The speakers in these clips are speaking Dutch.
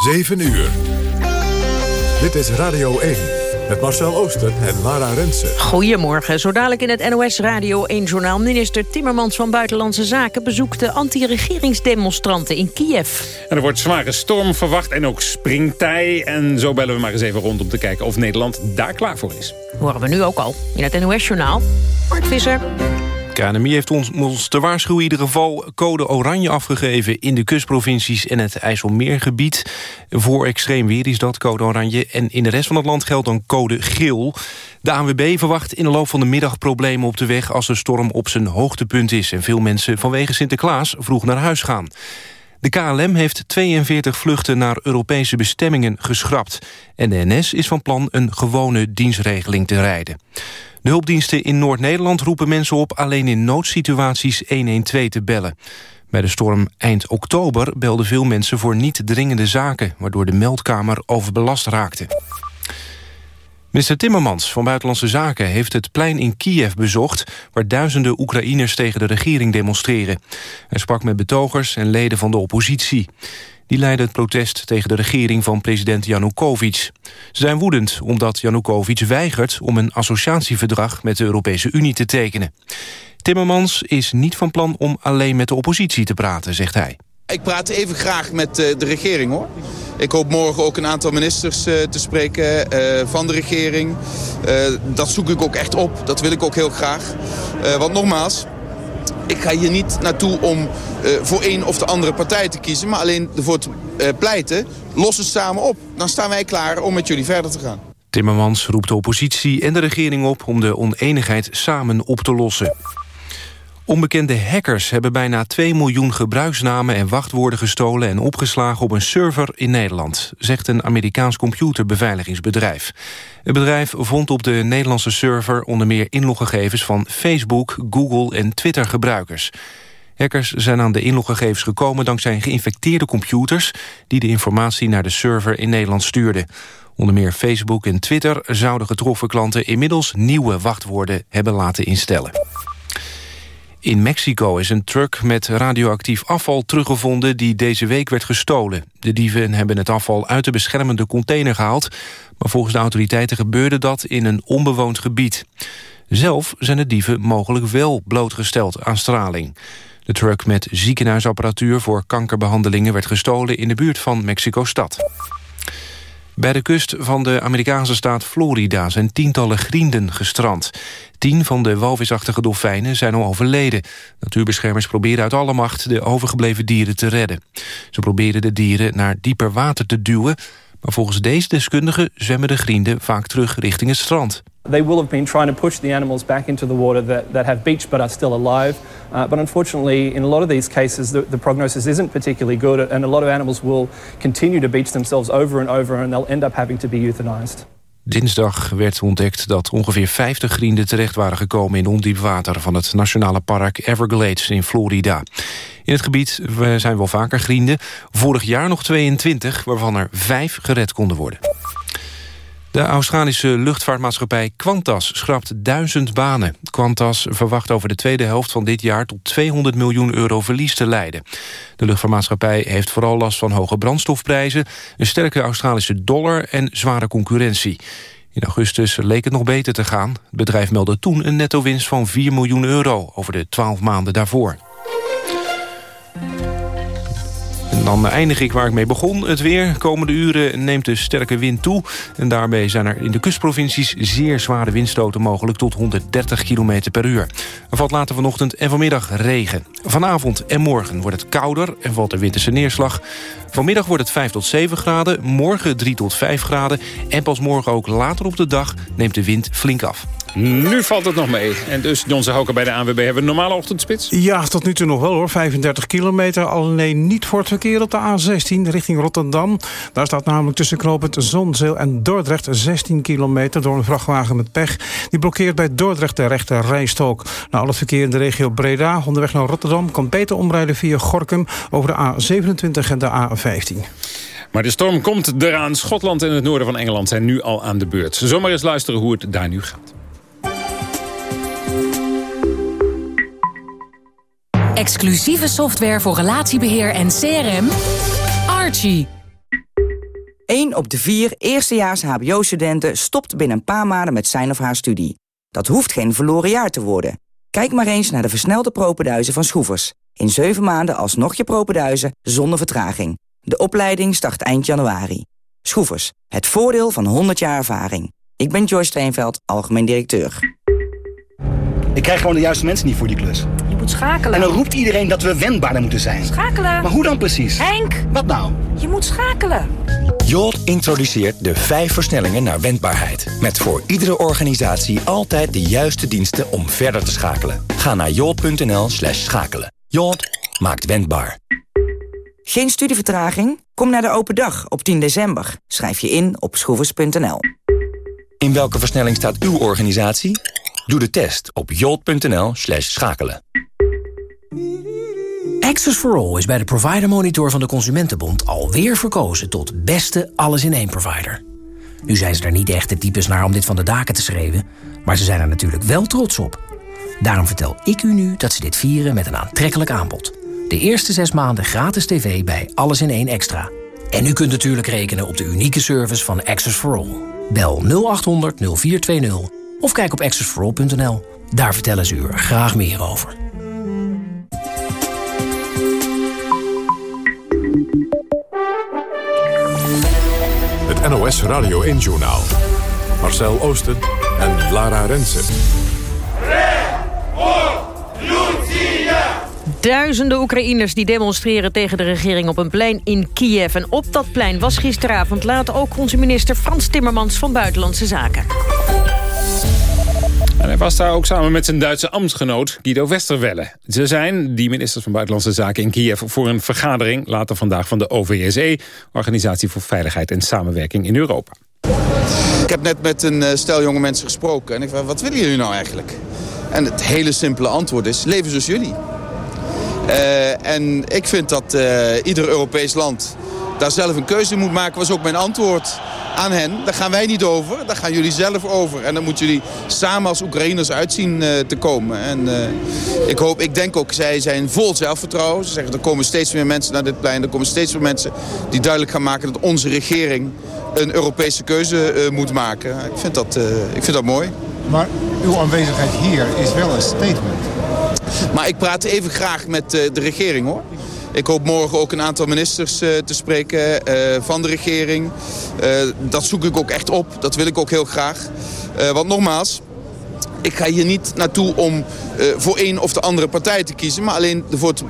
7 uur. Dit is Radio 1 met Marcel Oosten en Lara Rensen. Goedemorgen. Zo dadelijk in het NOS Radio 1-journaal... minister Timmermans van Buitenlandse Zaken... bezoekt de anti-regeringsdemonstranten in Kiev. En er wordt zware storm verwacht en ook springtij. En zo bellen we maar eens even rond om te kijken of Nederland daar klaar voor is. Horen we nu ook al in het NOS-journaal. Mark Visser. KNMI heeft ons, ons te waarschuwen in ieder geval code oranje afgegeven... in de kustprovincies en het IJsselmeergebied. Voor extreem weer is dat code oranje. En in de rest van het land geldt dan code geel. De ANWB verwacht in de loop van de middag problemen op de weg... als de storm op zijn hoogtepunt is... en veel mensen vanwege Sinterklaas vroeg naar huis gaan. De KLM heeft 42 vluchten naar Europese bestemmingen geschrapt. En de NS is van plan een gewone dienstregeling te rijden. De hulpdiensten in Noord-Nederland roepen mensen op... alleen in noodsituaties 112 te bellen. Bij de storm eind oktober belden veel mensen voor niet dringende zaken... waardoor de meldkamer overbelast raakte. Minister Timmermans van Buitenlandse Zaken heeft het plein in Kiev bezocht... waar duizenden Oekraïners tegen de regering demonstreren. Hij sprak met betogers en leden van de oppositie. Die leidden het protest tegen de regering van president Janukovic. Ze zijn woedend omdat Janukovic weigert om een associatieverdrag met de Europese Unie te tekenen. Timmermans is niet van plan om alleen met de oppositie te praten, zegt hij. Ik praat even graag met eh, de regering hoor. Ik hoop morgen ook een aantal ministers eh, te spreken uh, van de regering. dat zoek ik ook echt op. Dat wil ik ook heel graag. want nogmaals, ik ga hier niet naartoe om voor een of de andere partij te kiezen... maar alleen ervoor te pleiten, los het samen op. Dan staan wij klaar om met jullie verder te gaan. Timmermans roept de oppositie en de regering op... om de oneenigheid samen op te lossen. Onbekende hackers hebben bijna 2 miljoen gebruiksnamen en wachtwoorden gestolen en opgeslagen op een server in Nederland, zegt een Amerikaans computerbeveiligingsbedrijf. Het bedrijf vond op de Nederlandse server onder meer inloggegevens van Facebook, Google en Twitter gebruikers. Hackers zijn aan de inloggegevens gekomen dankzij geïnfecteerde computers die de informatie naar de server in Nederland stuurden. Onder meer Facebook en Twitter zouden getroffen klanten inmiddels nieuwe wachtwoorden hebben laten instellen. In Mexico is een truck met radioactief afval teruggevonden... die deze week werd gestolen. De dieven hebben het afval uit de beschermende container gehaald... maar volgens de autoriteiten gebeurde dat in een onbewoond gebied. Zelf zijn de dieven mogelijk wel blootgesteld aan straling. De truck met ziekenhuisapparatuur voor kankerbehandelingen... werd gestolen in de buurt van Mexico-stad. Bij de kust van de Amerikaanse staat Florida zijn tientallen grienden gestrand. Tien van de walvisachtige dolfijnen zijn al overleden. Natuurbeschermers proberen uit alle macht de overgebleven dieren te redden. Ze proberen de dieren naar dieper water te duwen... maar volgens deze deskundigen zwemmen de grienden vaak terug richting het strand. They will have been trying to push the animals back into the water that, that have beached but are still alive. Uh, but unfortunately, in a lot of these cases, the, the, prognosis isn't particularly good, and a lot of animals will continue to beach themselves over and over, and they'll end up having to be euthanized. Dinsdag werd ontdekt dat ongeveer 50 grienden terecht waren gekomen in ondiep water van het nationale park Everglades in Florida. In het gebied zijn wel vaker grienden. Vorig jaar nog 22, waarvan er 5 gered konden worden. De Australische luchtvaartmaatschappij Qantas schrapt duizend banen. Qantas verwacht over de tweede helft van dit jaar... tot 200 miljoen euro verlies te leiden. De luchtvaartmaatschappij heeft vooral last van hoge brandstofprijzen... een sterke Australische dollar en zware concurrentie. In augustus leek het nog beter te gaan. Het bedrijf meldde toen een netto-winst van 4 miljoen euro... over de 12 maanden daarvoor. Dan eindig ik waar ik mee begon. Het weer. Komende uren neemt de sterke wind toe. En daarbij zijn er in de kustprovincies zeer zware windstoten mogelijk... tot 130 km per uur. Er valt later vanochtend en vanmiddag regen. Vanavond en morgen wordt het kouder en valt er winterse neerslag. Vanmiddag wordt het 5 tot 7 graden, morgen 3 tot 5 graden... en pas morgen ook later op de dag neemt de wind flink af. Nu valt het nog mee. En dus Jonse Houker bij de ANWB hebben we een normale ochtendspits? Ja, tot nu toe nog wel hoor. 35 kilometer. Alleen niet voor het verkeer op de A16 richting Rotterdam. Daar staat namelijk tussen knooppunt Zonzeel en Dordrecht 16 kilometer door een vrachtwagen met pech. Die blokkeert bij Dordrecht de rechte rijstok. Nou, al het verkeer in de regio Breda onderweg naar Rotterdam kan beter omrijden via Gorkum over de A27 en de A15. Maar de storm komt eraan. Schotland en het noorden van Engeland zijn nu al aan de beurt. Zomaar eens luisteren hoe het daar nu gaat. Exclusieve software voor relatiebeheer en CRM. Archie. 1 op de 4 eerstejaars hbo-studenten stopt binnen een paar maanden met zijn of haar studie. Dat hoeft geen verloren jaar te worden. Kijk maar eens naar de versnelde propenduizen van Schroevers. In 7 maanden alsnog je propenduizen zonder vertraging. De opleiding start eind januari. Schroevers, het voordeel van 100 jaar ervaring. Ik ben Joyce Steenveld, algemeen directeur. Ik krijg gewoon de juiste mensen niet voor die klus. Moet schakelen. En dan roept iedereen dat we wendbaarder moeten zijn. Schakelen. Maar hoe dan precies? Henk! Wat nou? Je moet schakelen. Jolt introduceert de vijf versnellingen naar wendbaarheid. Met voor iedere organisatie altijd de juiste diensten om verder te schakelen. Ga naar jolt.nl slash schakelen. Jolt maakt wendbaar. Geen studievertraging? Kom naar de open dag op 10 december. Schrijf je in op schroevers.nl. In welke versnelling staat uw organisatie? Doe de test op jolt.nl slash schakelen. Access for All is bij de Provider Monitor van de Consumentenbond alweer verkozen tot beste alles-in-één provider. Nu zijn ze er niet echt de types naar om dit van de daken te schreeuwen, maar ze zijn er natuurlijk wel trots op. Daarom vertel ik u nu dat ze dit vieren met een aantrekkelijk aanbod. De eerste zes maanden gratis tv bij Alles in één Extra. En u kunt natuurlijk rekenen op de unieke service van Access for All. Bel 0800 0420 of kijk op accessforall.nl. Daar vertellen ze u er graag meer over. NOS Radio 1-journaal. Marcel Oosten en Lara Rensen. Duizenden Oekraïners die demonstreren tegen de regering op een plein in Kiev. En op dat plein was gisteravond later ook onze minister Frans Timmermans van Buitenlandse Zaken. En hij was daar ook samen met zijn Duitse ambtsgenoot Guido Westerwelle. Ze zijn, die ministers van Buitenlandse Zaken in Kiev... voor een vergadering later vandaag van de OVSE... Organisatie voor Veiligheid en Samenwerking in Europa. Ik heb net met een eh, stel jonge mensen gesproken en ik vraag, wat willen jullie nou eigenlijk? En het hele simpele antwoord is, leven zoals jullie. Uh, en ik vind dat uh, ieder Europees land daar zelf een keuze moet maken, was ook mijn antwoord aan hen. Daar gaan wij niet over, daar gaan jullie zelf over. En dan moeten jullie samen als Oekraïners uitzien uh, te komen. En ik hoop, ik denk ook, zij zijn vol zelfvertrouwen. Ze zeggen, er komen steeds meer mensen naar dit plein. Er komen steeds meer mensen die duidelijk gaan maken dat onze regering een Europese keuze moet maken. Ik vind, dat, ik vind dat mooi. Maar uw aanwezigheid hier is wel een statement. Maar ik praat even graag met de regering, hoor. Ik hoop morgen ook een aantal ministers uh, te spreken uh, van de regering. Dat zoek ik ook echt op. Dat wil ik ook heel graag. want nogmaals, ik ga hier niet naartoe om voor een of de andere partij te kiezen... maar alleen ervoor te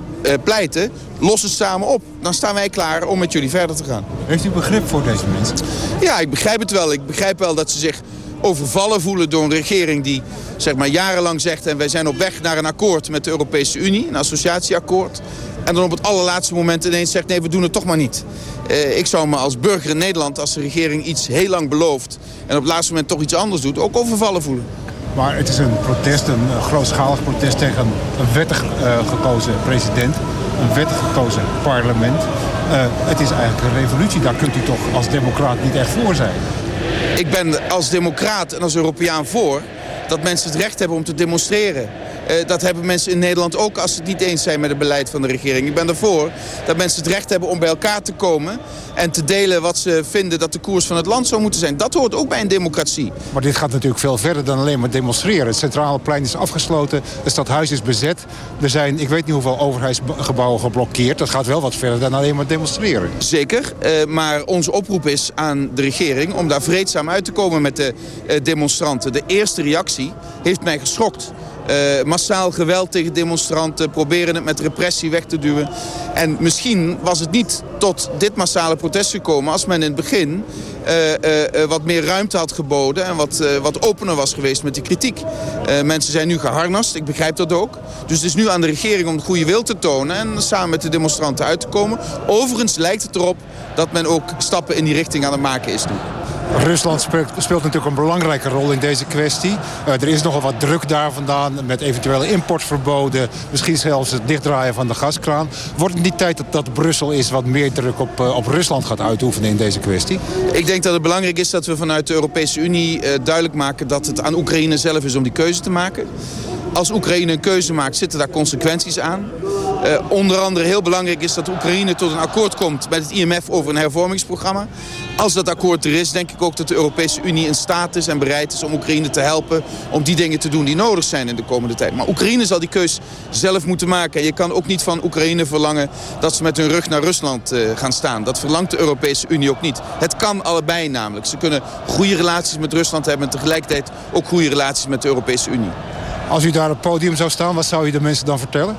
pleiten. Los het samen op. Dan staan wij klaar om met jullie verder te gaan. Heeft u begrip voor deze mensen? Ja, ik begrijp het wel. Ik begrijp wel dat ze zich overvallen voelen door een regering die zeg maar, jarenlang zegt... en wij zijn op weg naar een akkoord met de Europese Unie, een associatieakkoord... En dan op het allerlaatste moment ineens zegt, nee, we doen het toch maar niet. Uh, ik zou me als burger in Nederland, als de regering iets heel lang belooft... en op het laatste moment toch iets anders doet, ook overvallen voelen. Maar het is een protest, een grootschalig protest tegen een wettig uh, gekozen president. Een wettig gekozen parlement. Het is eigenlijk een revolutie. Daar kunt u toch als democraat niet echt voor zijn? Ik ben als democraat en als Europeaan voor dat mensen het recht hebben om te demonstreren. Uh, dat hebben mensen in Nederland ook als ze het niet eens zijn met het beleid van de regering. Ik ben ervoor dat mensen het recht hebben om bij elkaar te komen... en te delen wat ze vinden dat de koers van het land zou moeten zijn. Dat hoort ook bij een democratie. Maar dit gaat natuurlijk veel verder dan alleen maar demonstreren. Het centrale plein is afgesloten, het stadhuis is bezet. Er zijn, ik weet niet hoeveel overheidsgebouwen geblokkeerd. Dat gaat wel wat verder dan alleen maar demonstreren. Zeker, uh, maar onze oproep is aan de regering... om daar vreedzaam uit te komen met de uh, demonstranten. De eerste reactie heeft mij geschokt. Uh, massaal geweld tegen demonstranten, proberen het met repressie weg te duwen. En misschien was het niet tot dit massale protest gekomen als men in het begin uh, uh, wat meer ruimte had geboden en wat, wat opener was geweest met de kritiek. mensen zijn nu geharnast, ik begrijp dat ook. Dus het is nu aan de regering om de goede wil te tonen en samen met de demonstranten uit te komen. Overigens lijkt het erop dat men ook stappen in die richting aan het maken is nu. Rusland speelt, speelt, natuurlijk een belangrijke rol in deze kwestie. Uh, er is nogal wat druk daar vandaan met eventuele importverboden. Misschien zelfs het dichtdraaien van de gaskraan. Wordt het niet tijd dat, dat Brussel is wat meer druk op, uh, op Rusland gaat uitoefenen in deze kwestie? Ik denk dat het belangrijk is dat we vanuit de Europese Unie uh, duidelijk maken... dat het aan Oekraïne zelf is om die keuze te maken. Als Oekraïne een keuze maakt, zitten daar consequenties aan. Uh, onder andere heel belangrijk is dat Oekraïne tot een akkoord komt met het IMF over een hervormingsprogramma. Als dat akkoord er is, denk ik ook dat de Europese Unie in staat is en bereid is om Oekraïne te helpen om die dingen te doen die nodig zijn in de komende tijd. Maar Oekraïne zal die keus zelf moeten maken. En je kan ook niet van Oekraïne verlangen dat ze met hun rug naar Rusland uh, gaan staan. Dat verlangt de Europese Unie ook niet. Het kan allebei namelijk. Ze kunnen goede relaties met Rusland hebben en tegelijkertijd ook goede relaties met de Europese Unie. Als u daar op het podium zou staan, wat zou u de mensen dan vertellen?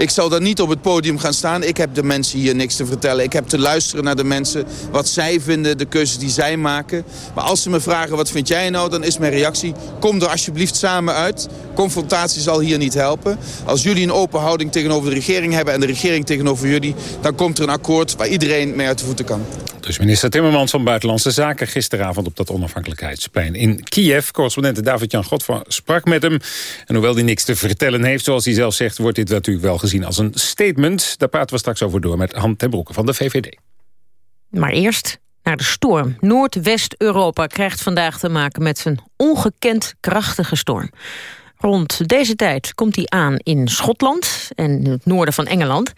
Ik zal dan niet op het podium gaan staan. Ik heb de mensen hier niks te vertellen. Ik heb te luisteren naar de mensen, wat zij vinden, de keuzes die zij maken. Maar als ze me vragen, wat vind jij nou, dan is mijn reactie... kom er alsjeblieft samen uit. Confrontatie zal hier niet helpen. Als jullie een open houding tegenover de regering hebben... en de regering tegenover jullie, dan komt er een akkoord... waar iedereen mee uit de voeten kan. Dus minister Timmermans van Buitenlandse Zaken gisteravond op dat onafhankelijkheidsplein in Kiev. Correspondent David-Jan Godfra sprak met hem. En hoewel hij niks te vertellen heeft, zoals hij zelf zegt... wordt dit natuurlijk wel gezien als een statement. Daar praten we straks over door met Han ten Broeke van de VVD. Maar eerst naar de storm. Noordwest-Europa krijgt vandaag te maken met een ongekend krachtige storm. Rond deze tijd komt hij aan in Schotland en het noorden van Engeland.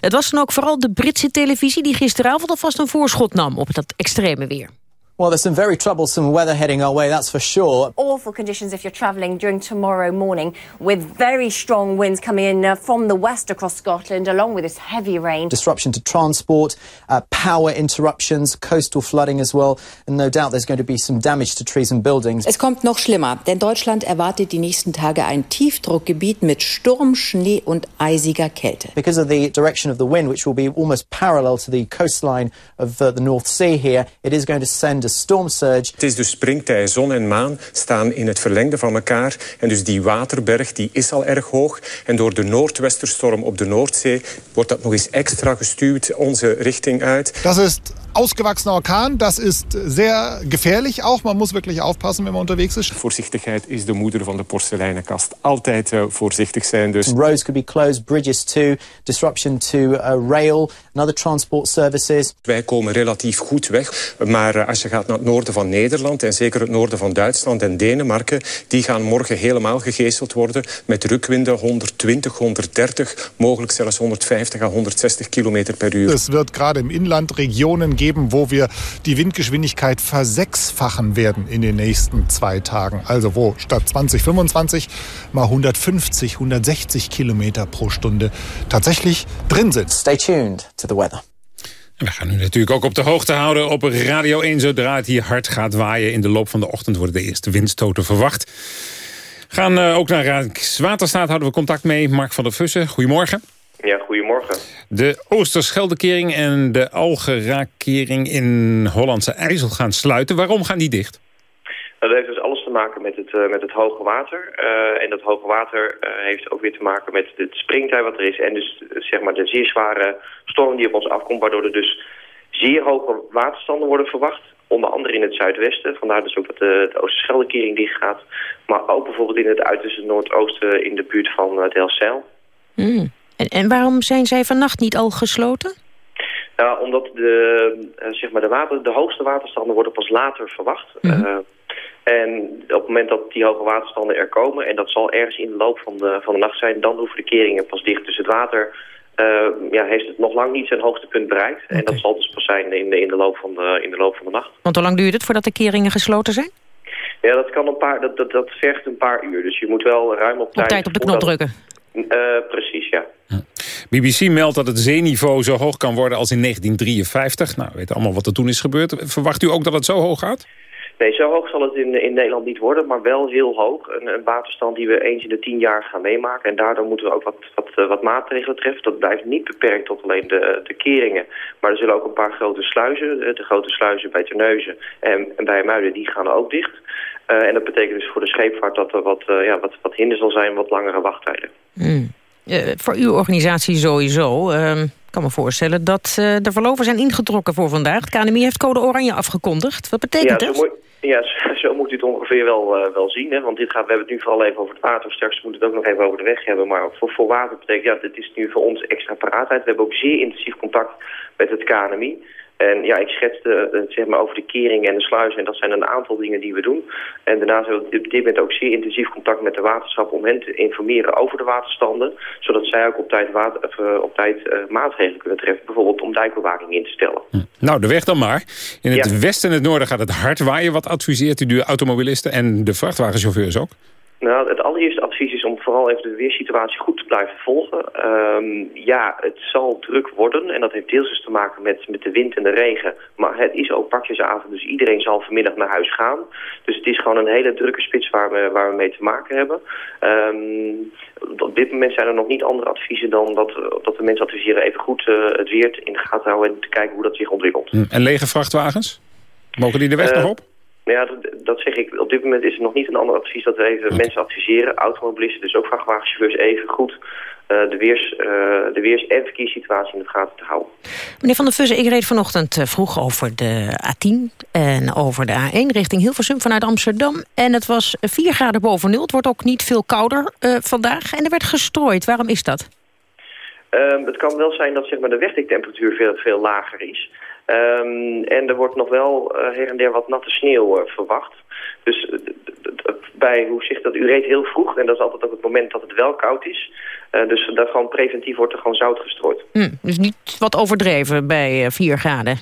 Het was dan ook vooral de Britse televisie die gisteravond alvast een voorschot nam op dat extreme weer. Well, there's some very troublesome weather heading our way, that's for sure. Awful conditions if you're travelling during tomorrow morning, with very strong winds coming in uh, from the west across Scotland, along with this heavy rain. Disruption to transport, uh, power interruptions, coastal flooding as well, and no doubt there's going to be some damage to trees and buildings. Es kommt noch schlimmer, denn Deutschland erwartet die nächsten Tage ein Tiefdruckgebiet mit Sturm, Schnee und eisiger Kälte. Because of the direction of the wind, which will be almost parallel to the coastline of uh, the North Sea here, it is going to send de storm surge. Het is dus springtij, zon en maan staan in het verlengde van elkaar. En dus die waterberg die is al erg hoog. En door de noordwesterstorm op de Noordzee wordt dat nog eens extra gestuurd onze richting uit. Dat is ausgewachsener Orkan. Das ist sehr gefährlich auch. Man muss wirklich aufpassen, wenn man unterwegs ist. Voorzichtigheid is de moeder van de porseleinenkast. Altijd uh, voorzichtig zijn dus. Roads could be closed, bridges too, disruption to uh, rail and other transport services. Wij komen relatief goed weg, maar uh, als je gaat naar het noorden van Nederland en zeker het noorden van Duitsland en Denemarken, die gaan morgen helemaal gegeeseld worden met rukwinden 120, 130, mogelijk zelfs 150 à 160 km per uur. Es wird gerade im Inland Regionen geben, geben, wo wir die Windgeschwindigkeit versechsfachen werden in den nächsten zwei Tagen. Also wo statt 20, 25 mal 150, 160 Kilometer pro Stunde tatsächlich drin sind. Stay tuned to the weather. We gaan u natuurlijk ook op de hoogte houden op Radio 1. Zodra het hier hard gaat waaien in de loop van de ochtend... worden de eerste windstoten verwacht. Gaan uh, ook naar Rijkswaterstaat houden we contact mee. Mark van der Vussen, goedemorgen. Ja, goedemorgen. De Oosterscheldekering en de Algerakering in Hollandse IJssel gaan sluiten. Waarom gaan die dicht? Dat heeft dus alles te maken met het, uh, met het hoge water. Uh, en dat hoge water uh, heeft ook weer te maken met het springtij wat er is. En dus zeg maar de zeer zware storm die op ons afkomt. Waardoor er dus zeer hoge waterstanden worden verwacht. Onder andere in het zuidwesten. Vandaar dus ook dat de, de Oosterscheldekering dicht gaat. Maar ook bijvoorbeeld in het uiterste noordoosten in de buurt van uh, Delfzijl. Mm. En, en waarom zijn zij vannacht niet al gesloten? Nou, omdat de, uh, zeg maar de, water, de hoogste waterstanden worden pas later verwacht. Mm -hmm. uh, en op het moment dat die hoge waterstanden er komen... en dat zal ergens in de loop van de, van de nacht zijn... dan hoeven de keringen pas dicht. Dus het water uh, ja, heeft het nog lang niet zijn hoogste punt bereikt. Okay. En dat zal dus pas zijn in de, in, de loop van de, in de loop van de nacht. Want hoe lang duurt het voordat de keringen gesloten zijn? Ja, dat, kan een paar, dat, dat, dat vergt een paar uur. Dus je moet wel ruim op, op tijd... tijd op de knop drukken. Uh, precies, ja. BBC meldt dat het zeeniveau zo hoog kan worden als in 1953. Nou, we weten allemaal wat er toen is gebeurd. Verwacht u ook dat het zo hoog gaat? Nee, zo hoog zal het in, in Nederland niet worden, maar wel heel hoog. Een, een waterstand die we eens in de tien jaar gaan meemaken. En daardoor moeten we ook wat, wat, wat maatregelen treffen. Dat blijft niet beperkt tot alleen de, de keringen. Maar er zullen ook een paar grote sluizen, de grote sluizen bij Terneuzen en, en bij Muiden, die gaan ook dicht. Uh, en dat betekent dus voor de scheepvaart dat er wat, uh, ja, wat, wat hinder zal zijn, wat langere wachttijden. Mm. Uh, voor uw organisatie sowieso. Ehm, ik kan me voorstellen dat de verloven zijn ingetrokken voor vandaag. Het KNMI heeft code oranje afgekondigd. Wat betekent ja, dat? Ja, zo moet u het ongeveer wel, uh, wel zien. Hè? Want dit gaat, we hebben het nu vooral even over het water. Straks moeten we het ook nog even over de weg hebben. Maar voor, voor water betekent, ja, dit is nu voor ons extra paraatheid. We hebben ook zeer intensief contact met het KNMI. En ja, ik schetste uh, zeg maar over de kering en de sluizen. En dat zijn een aantal dingen die we doen. En daarnaast hebben we op dit moment ook zeer intensief contact met de waterschap... om hen te informeren over de waterstanden. Zodat zij ook op tijd, water, uh, op tijd uh, maatregelen kunnen treffen. Bijvoorbeeld om dijkbewaking in te stellen. Hm. Nou, de weg dan maar. In het ja. westen en het noorden gaat het hard waaien. Wat adviseert u de automobilisten en de vrachtwagenchauffeurs ook? Nou, het allereerste advies is om vooral even de weersituatie goed te blijven volgen. Um, ja, het zal druk worden en dat heeft deels dus te maken met, met de wind en de regen. Maar het is ook pakjesavond, dus iedereen zal vanmiddag naar huis gaan. Dus het is gewoon een hele drukke spits waar we, waar we mee te maken hebben. Um, op dit moment zijn er nog niet andere adviezen dan dat, dat de mensen adviseren even goed uh, het weer in de gaten houden en te kijken hoe dat zich ontwikkelt. En lege vrachtwagens? Mogen die de weg uh, nog op? Nou ja, dat, dat, zeg ik. Op dit moment is er nog niet een ander advies dat we even mensen adviseren. Automobilisten, dus ook vrachtwagenchauffeurs, even goed uh, de, weers, uh, de weers- en verkeerssituatie in de gaten te houden. Meneer Van der Vussen, ik reed vanochtend uh, vroeg over de A10 en over de A1 richting Hilversum vanuit Amsterdam. En het was 4 graden boven nul. Het wordt ook niet veel kouder vandaag en er werd gestrooid. Waarom is dat? Um, het kan wel zijn dat zeg maar, de wegdektemperatuur veel, veel lager is. Um, en er wordt nog wel uh, her en der wat natte sneeuw uh, verwacht. Dus uh, bij, hoe zegt dat, u reed heel vroeg en dat is altijd ook het moment dat het wel koud is. dus dat gewoon preventief wordt er gewoon zout gestrooid. Hm, dus niet wat overdreven bij 4 graden?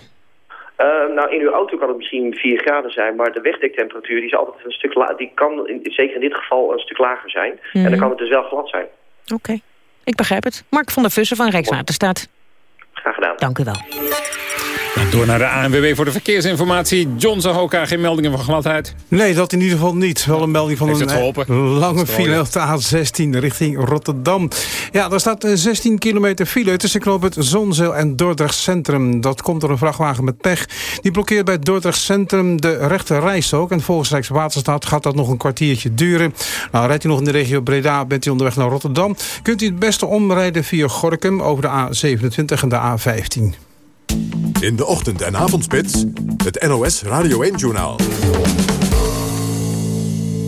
nou, in uw auto kan het misschien 4 graden zijn, maar de wegdektemperatuur die is altijd een stuk la die kan in, zeker in dit geval een stuk lager zijn. Mm. En dan kan het dus wel glad zijn. Oké, okay. ik begrijp het. Mark van der Vussen van Rijkswaterstaat. Graag gedaan. Dank u wel. Door naar de ANWB voor de verkeersinformatie. John Zahoka, geen meldingen van gladheid? Nee, dat in ieder geval niet. Wel een melding van een lange file op de A16 richting Rotterdam. Ja, daar staat 16 kilometer file tussen knoop het Zonzeel en Dordrecht Centrum. Dat komt door een vrachtwagen met pech. Die blokkeert bij Dordrecht Centrum de rechte rijstrook. En volgens Rijkswaterstaat gaat dat nog een kwartiertje duren. Nou, rijdt u nog in de regio Breda, bent u onderweg naar Rotterdam... kunt u het beste omrijden via Gorkum over de A27 en de A15. In de ochtend- en avondspits, het NOS Radio 1-journaal.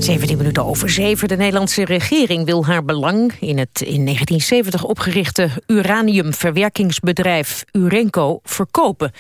17 minuten over 7. De Nederlandse regering wil haar belang in het in 1970 opgerichte uraniumverwerkingsbedrijf Urenco verkopen.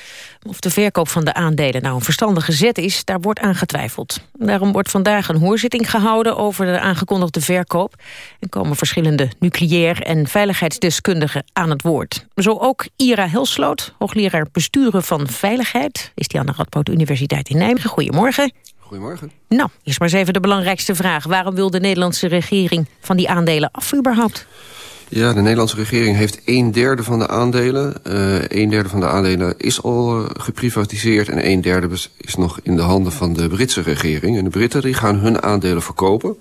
Of de verkoop van de aandelen nou een verstandige zet is, daar wordt aan getwijfeld. Daarom wordt vandaag een hoorzitting gehouden over de aangekondigde verkoop. En komen verschillende nucleair- en veiligheidsdeskundigen aan het woord. Zo ook Ira Helsloot, hoogleraar besturen van veiligheid. Is die aan de Radboud Universiteit in Nijmegen. Goedemorgen. Goedemorgen. Nou, eerst maar eens even de belangrijkste vraag. Waarom wil de Nederlandse regering van die aandelen af überhaupt? Ja, de Nederlandse regering heeft een derde van de aandelen. Uh, een derde van de aandelen is al uh, geprivatiseerd... en een derde is nog in de handen van de Britse regering. En de Britten die gaan hun aandelen verkopen.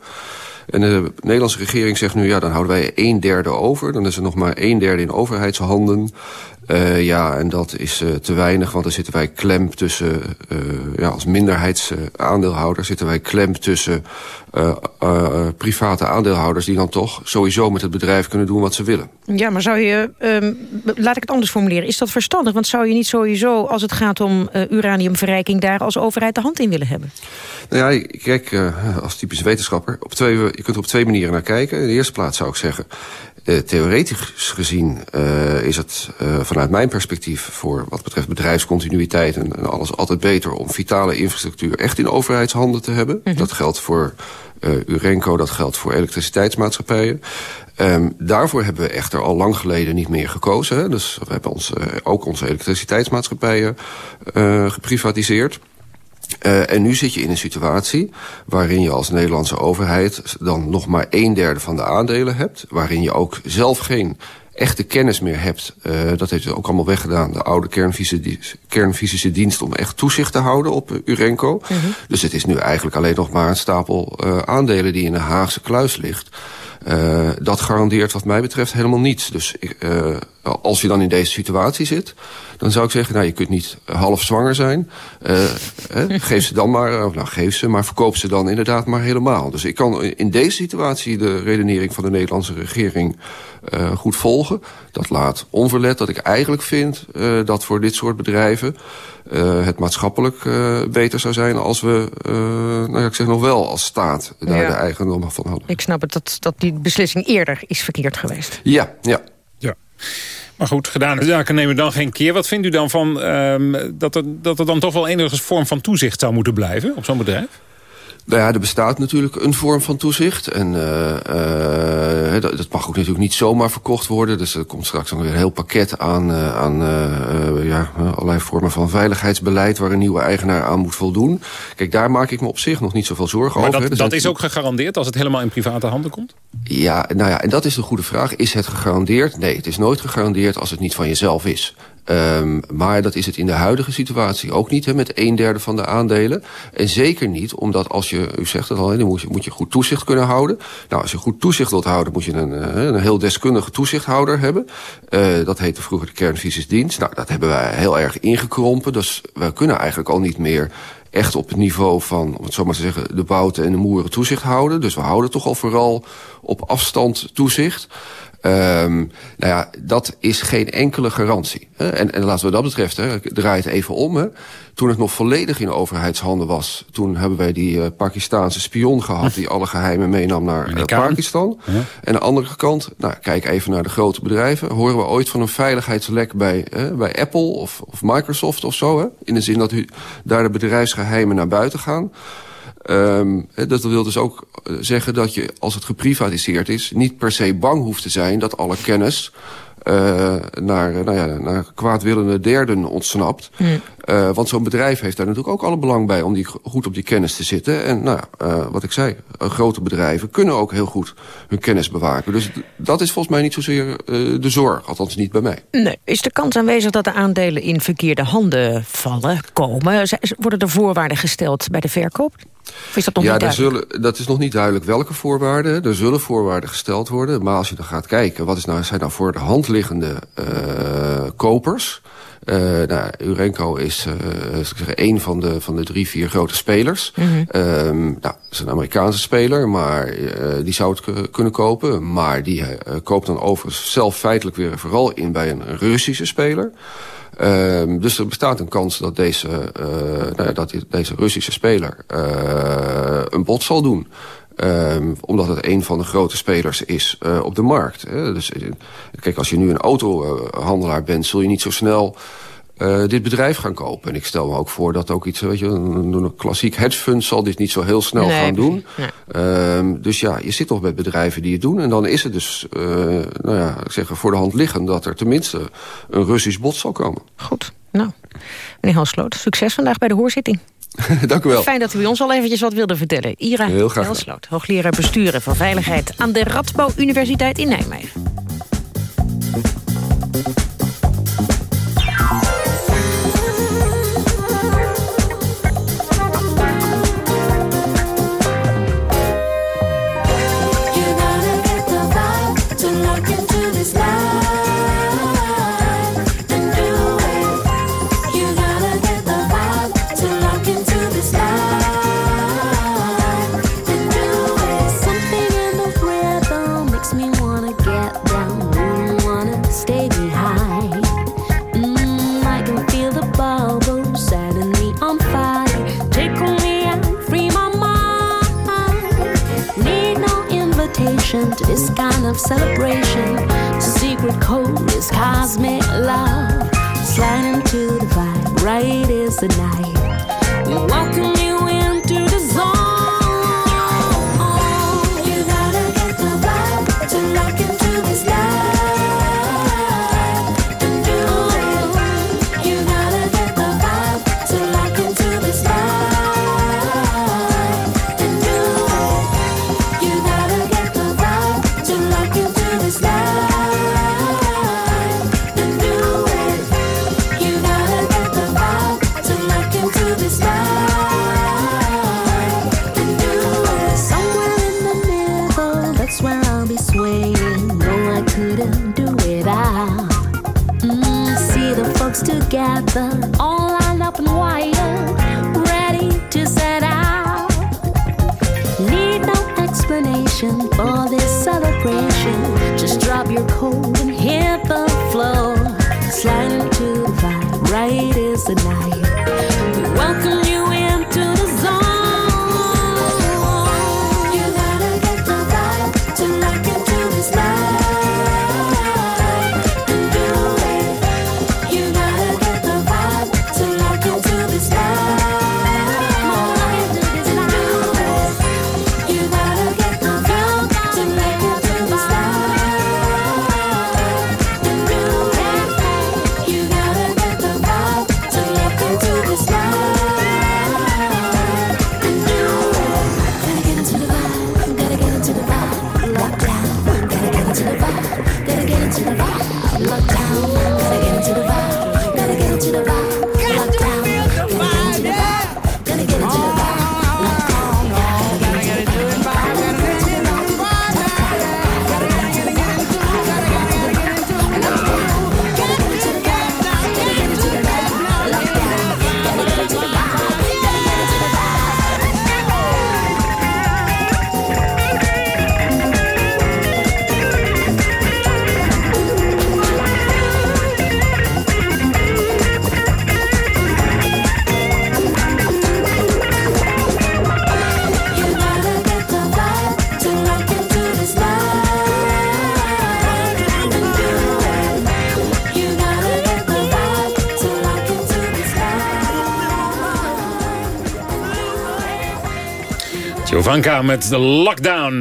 En de Nederlandse regering zegt nu, ja, dan houden wij een derde over. Dan is er nog maar een derde in overheidshanden. Uh, ja, en dat is uh, te weinig, want dan zitten wij klem tussen... Uh, ja, als minderheidsaandeelhouder zitten wij klem tussen private aandeelhouders... die dan toch sowieso met het bedrijf kunnen doen wat ze willen. Ja, maar zou je... Um, laat ik het anders formuleren. Is dat verstandig? Want zou je niet sowieso, als het gaat om uraniumverrijking... daar als overheid de hand in willen hebben? Nou ja, kijk, als typisch wetenschapper... Op twee, je kunt er op twee manieren naar kijken. In de eerste plaats zou ik zeggen... Uh, theoretisch gezien uh, is het uh, vanuit mijn perspectief... voor wat betreft bedrijfscontinuïteit en, en, alles altijd beter... om vitale infrastructuur echt in overheidshanden te hebben. Mm -hmm. Dat geldt voor Urenco, dat geldt voor elektriciteitsmaatschappijen. Um, daarvoor hebben we echter al lang geleden niet meer gekozen. Hè? Dus we hebben ons, ook onze elektriciteitsmaatschappijen geprivatiseerd. Uh, en nu zit je in een situatie waarin je als Nederlandse overheid... dan nog maar een derde van de aandelen hebt. Waarin je ook zelf geen echte kennis meer hebt. Uh, dat heeft ook allemaal weggedaan, de oude kernfysische, kernfysische dienst... om echt toezicht te houden op uh, Urenco. -hmm. Dus het is nu eigenlijk alleen nog maar een stapel uh, aandelen... die in de Haagse kluis ligt. Dat garandeert wat mij betreft helemaal niets. Dus als je dan in deze situatie zit... dan zou ik zeggen, nou, je kunt niet half zwanger zijn. Uh, hè, geef ze dan maar, nou, geef ze, maar verkoop ze dan inderdaad maar helemaal. Dus ik kan in deze situatie de redenering van de Nederlandse regering uh, goed volgen. Dat laat onverlet dat ik eigenlijk vind uh, dat voor dit soort bedrijven... Uh, het maatschappelijk uh, beter zou zijn als we, uh, nou ja, ik zeg nog wel als staat daar ja. de eigendom van hadden. Ik snap het, dat, dat die beslissing eerder is verkeerd geweest. Ja, ja. ja. Maar goed, gedaan. Zaken nemen dan geen keer. Wat vindt u dan van ehm, dat, er, dat er dan toch wel enige vorm van toezicht zou moeten blijven op zo'n bedrijf? Nou ja, er bestaat natuurlijk een vorm van toezicht. En uh, uh, dat, dat, mag ook natuurlijk niet zomaar verkocht worden. Dus er komt straks dan weer een heel pakket aan, uh, aan ja, allerlei vormen van veiligheidsbeleid... waar een nieuwe eigenaar aan moet voldoen. Kijk, daar maak ik me op zich nog niet zoveel zorgen maar over. Dat, dus dat is ook gegarandeerd als het helemaal in private handen komt? Ja, nou ja, en dat is de goede vraag. Is het gegarandeerd? Nee, het is nooit gegarandeerd als het niet van jezelf is. Um, maar dat is het in de huidige situatie ook niet, met een derde van de aandelen. En zeker niet, omdat als je, u zegt het al, dan moet je, moet je goed toezicht kunnen houden. Nou, als je goed toezicht wilt houden, moet je een, een heel deskundige toezichthouder hebben. Uh, dat heette vroeger de kernvisiesdienst. Nou, dat hebben wij heel erg ingekrompen. Dus we kunnen eigenlijk al niet meer echt op het niveau van, om het zo maar te zeggen, de bouten en de moeren toezicht houden. Dus we houden toch al vooral op afstand toezicht. Um, nou ja, dat is geen enkele garantie. Hè? En, en laten we dat betreft, hè, ik draai het even om. Hè. Toen het nog volledig in overheidshanden was... toen hebben wij die uh, Pakistaanse spion gehad... die alle geheimen meenam naar uh, Pakistan. Ja. En aan de andere kant, nou, kijk even naar de grote bedrijven... horen we ooit van een veiligheidslek bij, uh, bij Apple of, of Microsoft of zo? Hè? In de zin dat u daar de bedrijfsgeheimen naar buiten gaan... Um, dat wil dus ook zeggen dat je, als het geprivatiseerd is... niet per se bang hoeft te zijn dat alle kennis... Uh, naar, nou ja, naar kwaadwillende derden ontsnapt. Mm. Uh, want zo'n bedrijf heeft daar natuurlijk ook alle belang bij... om die, goed op die kennis te zitten. En nou, uh, wat ik zei, grote bedrijven kunnen ook heel goed hun kennis bewaken. Dus dat is volgens mij niet zozeer de zorg, althans niet bij mij. Nee. Is de kans aanwezig dat de aandelen in verkeerde handen vallen, komen? Worden er voorwaarden gesteld bij de verkoop? Of is dat nog ja, niet duidelijk? Zullen, dat is nog niet duidelijk welke voorwaarden. Er zullen voorwaarden gesteld worden. Maar als je dan gaat kijken, wat is nou, zijn nou voor de hand liggende uh, kopers... Uh, nou, Urenco is, uh, ik zeg, een van de, van de drie, vier grote spelers. Mm -hmm. um, nou, dat is een Amerikaanse speler, maar uh, die zou het kunnen kopen. Maar die koopt dan overigens zelf feitelijk weer vooral in bij een Russische speler. Um, dus er bestaat een kans dat deze, uh, nou ja, dat deze Russische speler uh, een bod zal doen. Um, omdat het een van de grote spelers is uh, op de markt. Hè. Dus, kijk, als je nu een autohandelaar bent, zul je niet zo snel uh, dit bedrijf gaan kopen. En ik stel me ook voor dat ook iets, weet je, een, een klassiek hedge fund zal dit niet zo heel snel nee, gaan doen. Nee. Um, dus ja, je zit toch met bedrijven die het doen. En dan is het dus, uh, nou ja, ik zeg voor de hand liggend dat er tenminste een Russisch bod zal komen. Goed, nou, meneer Halsloot, succes vandaag bij de hoorzitting. Dank u wel. Fijn dat u ons al eventjes wat wilde vertellen. Ira Heel graag Helsloot, hoogleraar besturen van veiligheid aan de Radbouw Universiteit in Nijmegen. Of celebration. Secret code is cosmic love. Sliding to the vibe, right is the night. We welcome for this celebration. Just drop your coat Jovanka met de lockdown.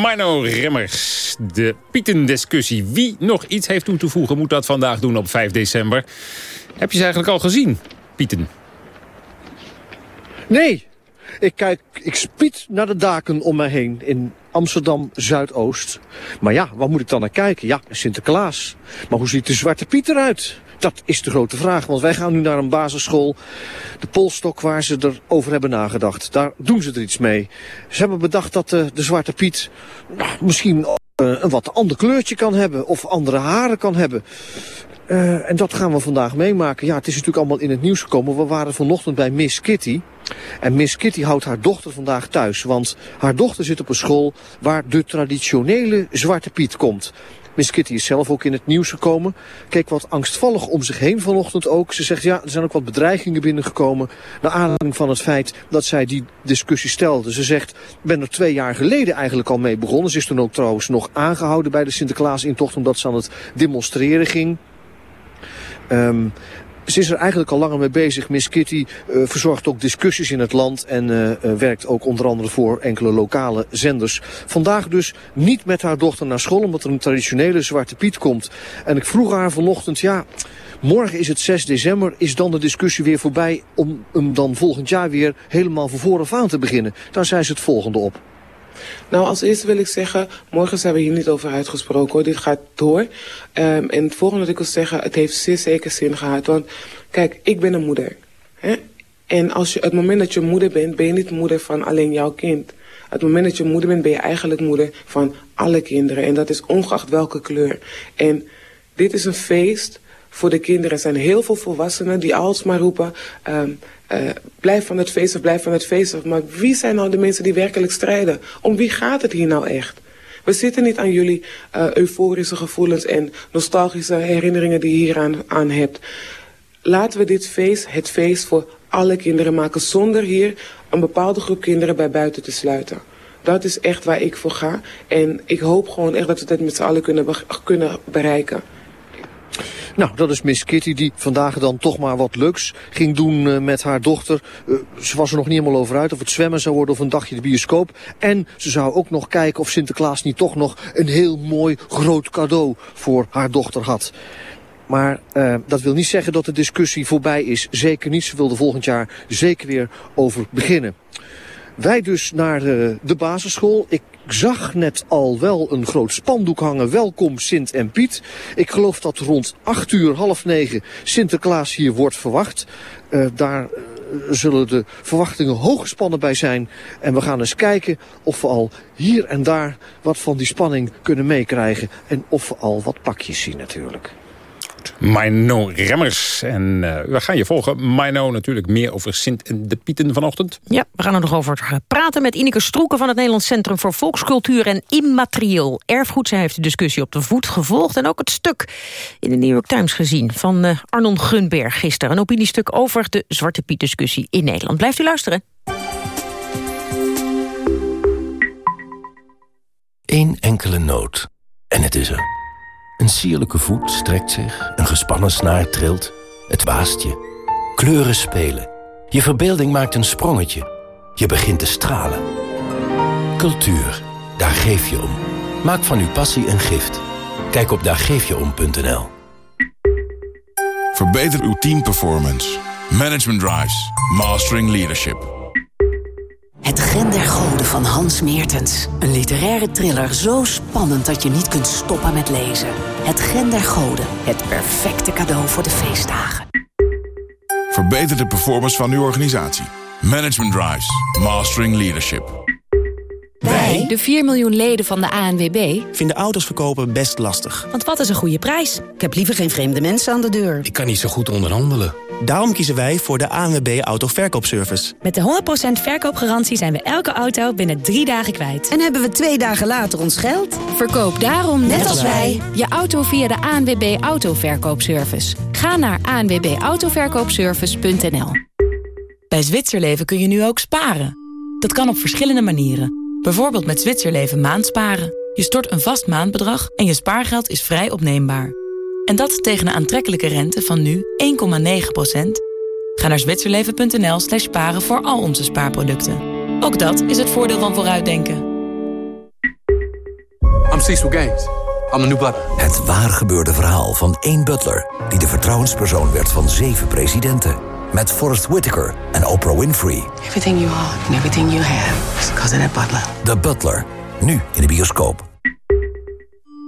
Mino Remmers. De Pieten-discussie. Wie nog iets heeft toe te voegen moet dat vandaag doen op 5 december. Heb je ze eigenlijk al gezien, Pieten? Nee, ik kijk, ik spiet naar de daken om mij heen in Amsterdam Zuidoost. Maar ja, waar moet ik dan naar kijken? Ja, Sinterklaas. Maar hoe ziet de Zwarte Piet eruit? Dat is de grote vraag, want wij gaan nu naar een basisschool, de Polstok, waar ze erover hebben nagedacht. Daar doen ze er iets mee. Ze hebben bedacht dat de, de Zwarte Piet nou, misschien uh, een wat ander kleurtje kan hebben of andere haren kan hebben. Uh, en dat gaan we vandaag meemaken. Ja, het is natuurlijk allemaal in het nieuws gekomen. We waren vanochtend bij Miss Kitty. En Miss Kitty houdt haar dochter vandaag thuis. Want haar dochter zit op een school waar de traditionele Zwarte Piet komt. Miss Kitty is zelf ook in het nieuws gekomen. Keek wat angstvallig om zich heen vanochtend ook. Ze zegt, ja, er zijn ook wat bedreigingen binnengekomen... naar aanleiding van het feit dat zij die discussie stelde. Ze zegt, ben er twee jaar geleden eigenlijk al mee begonnen. Ze is toen ook trouwens nog aangehouden bij de Sinterklaas-intocht... omdat ze aan het demonstreren ging. Um, ze is er eigenlijk al langer mee bezig. Miss Kitty uh, verzorgt ook discussies in het land en uh, uh, werkt ook onder andere voor enkele lokale zenders. Vandaag dus niet met haar dochter naar school omdat er een traditionele Zwarte Piet komt. En ik vroeg haar vanochtend, ja, morgen is het 6 december, is dan de discussie weer voorbij om hem dan volgend jaar weer helemaal van vooraf aan te beginnen. Daar zei ze het volgende op. Nou, als eerste wil ik zeggen, morgen zijn we hier niet over uitgesproken hoor. Dit gaat door. Um, en het volgende wat ik wil zeggen, het heeft zeer zeker zin gehad. Want kijk, ik ben een moeder. Hè? En als je, het moment dat je moeder bent, ben je niet moeder van alleen jouw kind. Het moment dat je moeder bent, ben je eigenlijk moeder van alle kinderen. En dat is ongeacht welke kleur. En dit is een feest voor de kinderen. Er zijn heel veel volwassenen die alsmaar roepen... Um, uh, blijf van het feest of blijf van het feest af. Maar wie zijn nou de mensen die werkelijk strijden? Om wie gaat het hier nou echt? We zitten niet aan jullie uh, euforische gevoelens en nostalgische herinneringen die je hier aan, aan hebt. Laten we dit feest het feest voor alle kinderen maken... zonder hier een bepaalde groep kinderen bij buiten te sluiten. Dat is echt waar ik voor ga. En ik hoop gewoon echt dat we dat met z'n allen kunnen, kunnen bereiken. Nou, dat is Miss Kitty die vandaag dan toch maar wat leuks ging doen uh, met haar dochter. Uh, ze was er nog niet helemaal over uit of het zwemmen zou worden of een dagje de bioscoop. En ze zou ook nog kijken of Sinterklaas niet toch nog een heel mooi groot cadeau voor haar dochter had. Maar uh, dat wil niet zeggen dat de discussie voorbij is. Zeker niet. Ze wilde volgend jaar zeker weer over beginnen. Wij dus naar de, de basisschool. Ik zag net al wel een groot spandoek hangen. Welkom Sint en Piet. Ik geloof dat rond 8 uur, half negen Sinterklaas hier wordt verwacht. Uh, daar uh, zullen de verwachtingen hoog gespannen bij zijn. En we gaan eens kijken of we al hier en daar wat van die spanning kunnen meekrijgen. En of we al wat pakjes zien natuurlijk. Mino Remmers. En uh, we gaan je volgen. Mino natuurlijk meer over Sint en de Pieten vanochtend. Ja, we gaan er nog over praten met Ineke Stroeken... van het Nederlands Centrum voor Volkscultuur en Immaterieel Erfgoed. Zij heeft de discussie op de voet gevolgd... en ook het stuk in de New York Times gezien van uh, Arnon Gunberg gisteren. Een opiniestuk over de Zwarte Piet-discussie in Nederland. Blijft u luisteren. Eén enkele noot. En het is er. Een sierlijke voet strekt zich, een gespannen snaar trilt. Het waast je. Kleuren spelen. Je verbeelding maakt een sprongetje. Je begint te stralen. Cultuur, daar geef je om. Maak van uw passie een gift. Kijk op daargeefjeom.nl Verbeter uw teamperformance. Management Drives. Mastering Leadership. Het Gen der Goden van Hans Meertens. Een literaire thriller zo spannend dat je niet kunt stoppen met lezen. Het Gen der Goden. Het perfecte cadeau voor de feestdagen. Verbeter de performance van uw organisatie. Management Drives. Mastering Leadership. Wij, de 4 miljoen leden van de ANWB, vinden auto's verkopen best lastig. Want wat is een goede prijs? Ik heb liever geen vreemde mensen aan de deur. Ik kan niet zo goed onderhandelen. Daarom kiezen wij voor de ANWB Autoverkoopservice. Met de 100% verkoopgarantie zijn we elke auto binnen drie dagen kwijt. En hebben we twee dagen later ons geld? Verkoop daarom, net, net als wij, je auto via de ANWB Autoverkoopservice. Ga naar anwbautoverkoopservice.nl Bij Zwitserleven kun je nu ook sparen. Dat kan op verschillende manieren. Bijvoorbeeld met Zwitserleven maandsparen. Je stort een vast maandbedrag en je spaargeld is vrij opneembaar. En dat tegen een aantrekkelijke rente van nu 1,9%. Ga naar zwitserleven.nl slash sparen voor al onze spaarproducten. Ook dat is het voordeel van vooruitdenken. I'm Cecil Gaines. I'm the new butler. Het waar gebeurde verhaal van één butler... die de vertrouwenspersoon werd van zeven presidenten. Met Forrest Whitaker en Oprah Winfrey. Everything you are and everything you have is because of that butler. The Butler. Nu in de bioscoop.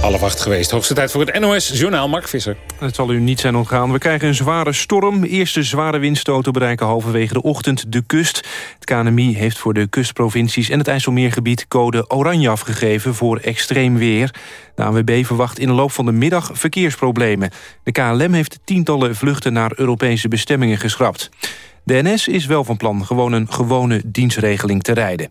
Half acht geweest. Hoogste tijd voor het NOS-journaal. Mark Visser. Het zal u niet zijn ontgaan. We krijgen een zware storm. Eerste zware windstoten bereiken halverwege de ochtend de kust. Het KNMI heeft voor de kustprovincies en het IJsselmeergebied... code oranje afgegeven voor extreem weer. De ANWB verwacht in de loop van de middag verkeersproblemen. De KLM heeft tientallen vluchten naar Europese bestemmingen geschrapt. De NS is wel van plan gewoon een gewone dienstregeling te rijden.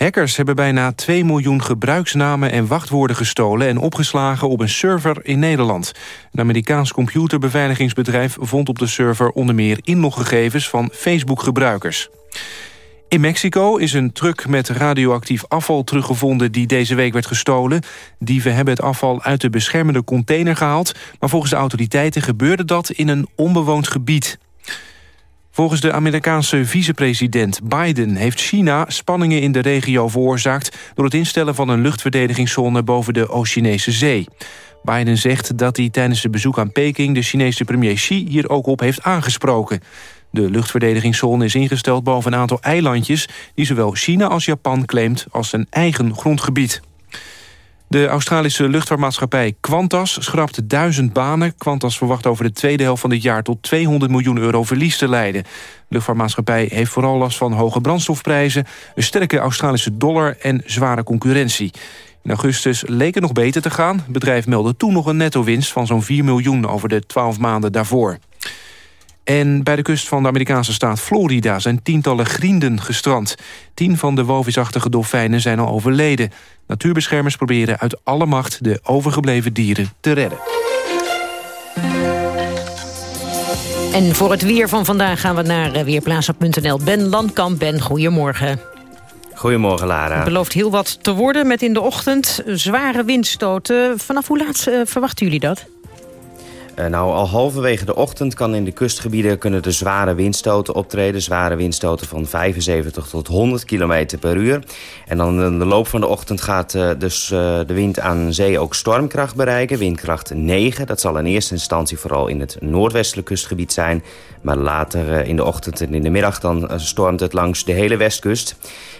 Hackers hebben bijna 2 miljoen gebruiksnamen en wachtwoorden gestolen... en opgeslagen op een server in Nederland. Een Amerikaans computerbeveiligingsbedrijf vond op de server... onder meer inloggegevens van Facebook-gebruikers. In Mexico is een truck met radioactief afval teruggevonden... die deze week werd gestolen. Dieven hebben het afval uit de beschermende container gehaald... maar volgens de autoriteiten gebeurde dat in een onbewoond gebied. Volgens de Amerikaanse vicepresident Biden heeft China spanningen in de regio veroorzaakt door het instellen van een luchtverdedigingszone boven de Oost-Chinese zee. Biden zegt dat hij tijdens zijn bezoek aan Peking de Chinese premier Xi hier ook op heeft aangesproken. De luchtverdedigingszone is ingesteld boven een aantal eilandjes die zowel China als Japan claimt als zijn eigen grondgebied. De Australische luchtvaartmaatschappij Qantas schrapt duizend banen. Qantas verwacht over de tweede helft van dit jaar tot 200 miljoen euro verlies te leiden. De luchtvaartmaatschappij heeft vooral last van hoge brandstofprijzen... een sterke Australische dollar en zware concurrentie. In augustus leek het nog beter te gaan. Het bedrijf meldde toen nog een netto-winst van zo'n 4 miljoen over de 12 maanden daarvoor. En bij de kust van de Amerikaanse staat Florida zijn tientallen grienden gestrand. Tien van de walvisachtige dolfijnen zijn al overleden. Natuurbeschermers proberen uit alle macht de overgebleven dieren te redden. En voor het weer van vandaag gaan we naar eh, weerplaatsen.nl. Ben Landkamp, Ben, goedemorgen. Goedemorgen, Lara. Het belooft heel wat te worden met in de ochtend zware windstoten. Vanaf hoe laat eh, verwachten jullie dat? Uh, nou, al halverwege de ochtend kan in de kustgebieden kunnen de zware windstoten optreden. Zware windstoten van 75 tot 100 km per uur. En dan in de loop van de ochtend gaat uh, dus uh, de wind aan zee ook stormkracht bereiken. Windkracht 9. Dat zal in eerste instantie vooral in het noordwestelijk kustgebied zijn. Maar later in de ochtend en in de middag dan stormt het langs de hele westkust.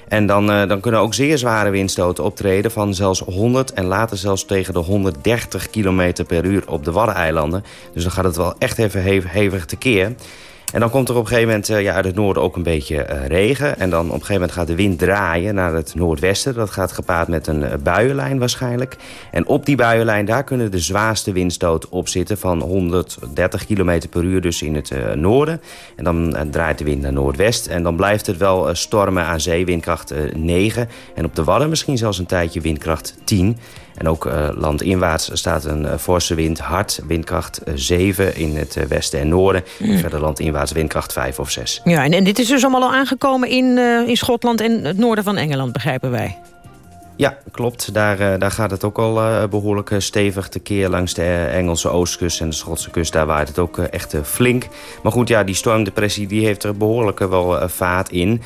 En dan, dan kunnen ook zeer zware windstoten optreden... van zelfs 100 en later zelfs tegen de 130 km per uur op de Waddeneilanden. Dus dan gaat het wel echt even hevig tekeer. En dan komt er op een gegeven moment uh, ja, uit het noorden ook een beetje uh, regen. En dan op een gegeven moment gaat de wind draaien naar het noordwesten. Dat gaat gepaard met een uh, buienlijn waarschijnlijk. En op die buienlijn daar kunnen de zwaarste windstoten op zitten... van 130 km per uur dus in het noorden. En dan draait de wind naar noordwest. En dan blijft het wel stormen aan zee, windkracht 9. En op de Wadden misschien zelfs een tijdje windkracht 10... En ook uh, landinwaarts staat een uh, forse wind, hard, windkracht uh, 7 in het westen en noorden. Mm. Verder landinwaarts windkracht 5 of 6. Ja, en, en dit is dus allemaal al aangekomen in, in Schotland en het noorden van Engeland, begrijpen wij. Ja, klopt. Daar, daar gaat het ook al behoorlijk stevig tekeer langs de Engelse oostkust en de Schotse kust. Daar waait het ook echt flink. Maar goed, ja, die stormdepressie die heeft er behoorlijk wel vaat in.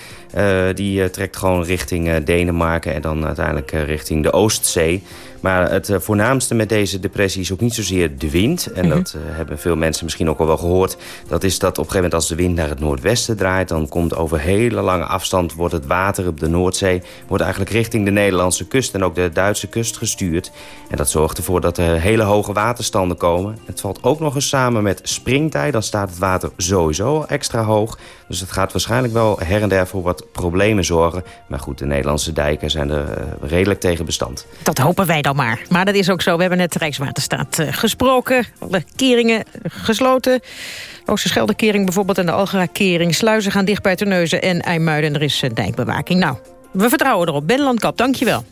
die trekt gewoon richting Denemarken en dan uiteindelijk richting de Oostzee. Maar het voornaamste met deze depressie is ook niet zozeer de wind. En mm -hmm. dat hebben veel mensen misschien ook al wel gehoord. Dat is dat op een gegeven moment als de wind naar het noordwesten draait... dan komt over hele lange afstand wordt het water op de Noordzee... wordt eigenlijk richting de Nederlandse kust en ook de Duitse kust gestuurd. En dat zorgt ervoor dat er hele hoge waterstanden komen. Het valt ook nog eens samen met springtij. Dan staat het water sowieso extra hoog. Dus het gaat waarschijnlijk wel her en der voor wat problemen zorgen. Maar goed, de Nederlandse dijken zijn er redelijk tegen bestand. Dat hopen wij dan maar. Maar dat is ook zo. We hebben net Rijkswaterstaat uh, gesproken. Alle keringen gesloten. Oosterscheldekering bijvoorbeeld en de Algera-kering. Sluizen gaan dicht bij Terneuzen en IJmuiden. Er is uh, dijkbewaking. Nou, we vertrouwen erop. Ben Landkap, dank je wel.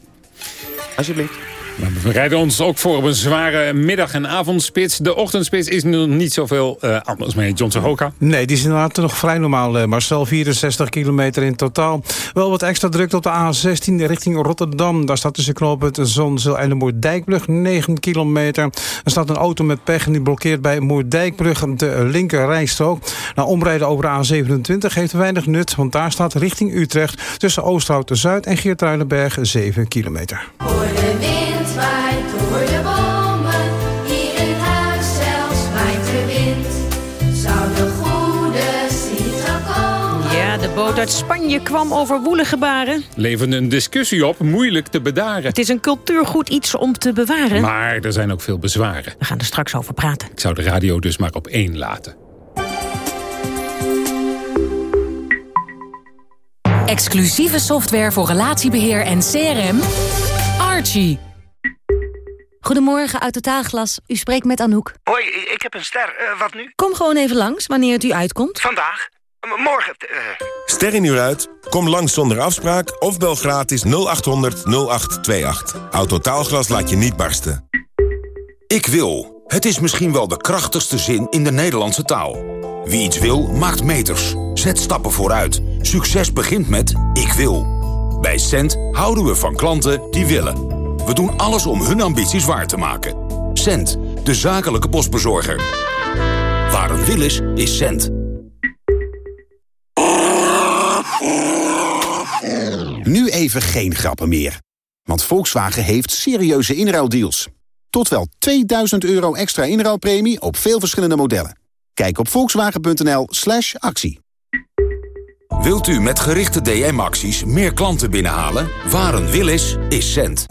Alsjeblieft. We bereiden ons ook voor op een zware middag- en avondspits. De ochtendspits is nu niet zoveel uh, anders mee. Johnson Hoka. Nee, die is inderdaad nog vrij normaal, uh, Marcel. 64 kilometer in totaal. Wel wat extra druk op de A16 richting Rotterdam. Daar staat tussen knooppunt Zonzeel en de Moerdijkbrug 9 kilometer. Er staat een auto met pech en die blokkeert bij Moerdijkbrug de linker rijstrook. Nou, omrijden over de A27 heeft weinig nut, want daar staat richting Utrecht... tussen Oosterhout-Zuid en Geertruidenberg 7 kilometer. Voor de wind waait door de bomen, hier in huis zelfs waait de wind. Zou de goede Sinter komen? Ja, de boot uit Spanje kwam over woelige baren. Leverde een discussie op, moeilijk te bedaren. Het is een cultuurgoed iets om te bewaren. Maar er zijn ook veel bezwaren. We gaan er straks over praten. Ik zou de radio dus maar op één laten. Exclusieve software voor relatiebeheer en CRM. Archie. Goedemorgen, uit Totaalglas. U spreekt met Anouk. Hoi, ik heb een ster. Uh, wat nu? Kom gewoon even langs, wanneer het u uitkomt. Vandaag? M morgen? Uh... Ster in uur uit? Kom langs zonder afspraak of bel gratis 0800 0828. Autotaalglas laat je niet barsten. Ik wil. Het is misschien wel de krachtigste zin in de Nederlandse taal. Wie iets wil, maakt meters. Zet stappen vooruit. Succes begint met ik wil. Bij Cent houden we van klanten die willen. We doen alles om hun ambities waar te maken. Cent, de zakelijke postbezorger. Waar een wil is, Cent. Nu even geen grappen meer. Want Volkswagen heeft serieuze inruildeals. Tot wel 2000 euro extra inruilpremie op veel verschillende modellen. Kijk op volkswagen.nl slash actie. Wilt u met gerichte DM-acties meer klanten binnenhalen? Waar een wil is Cent.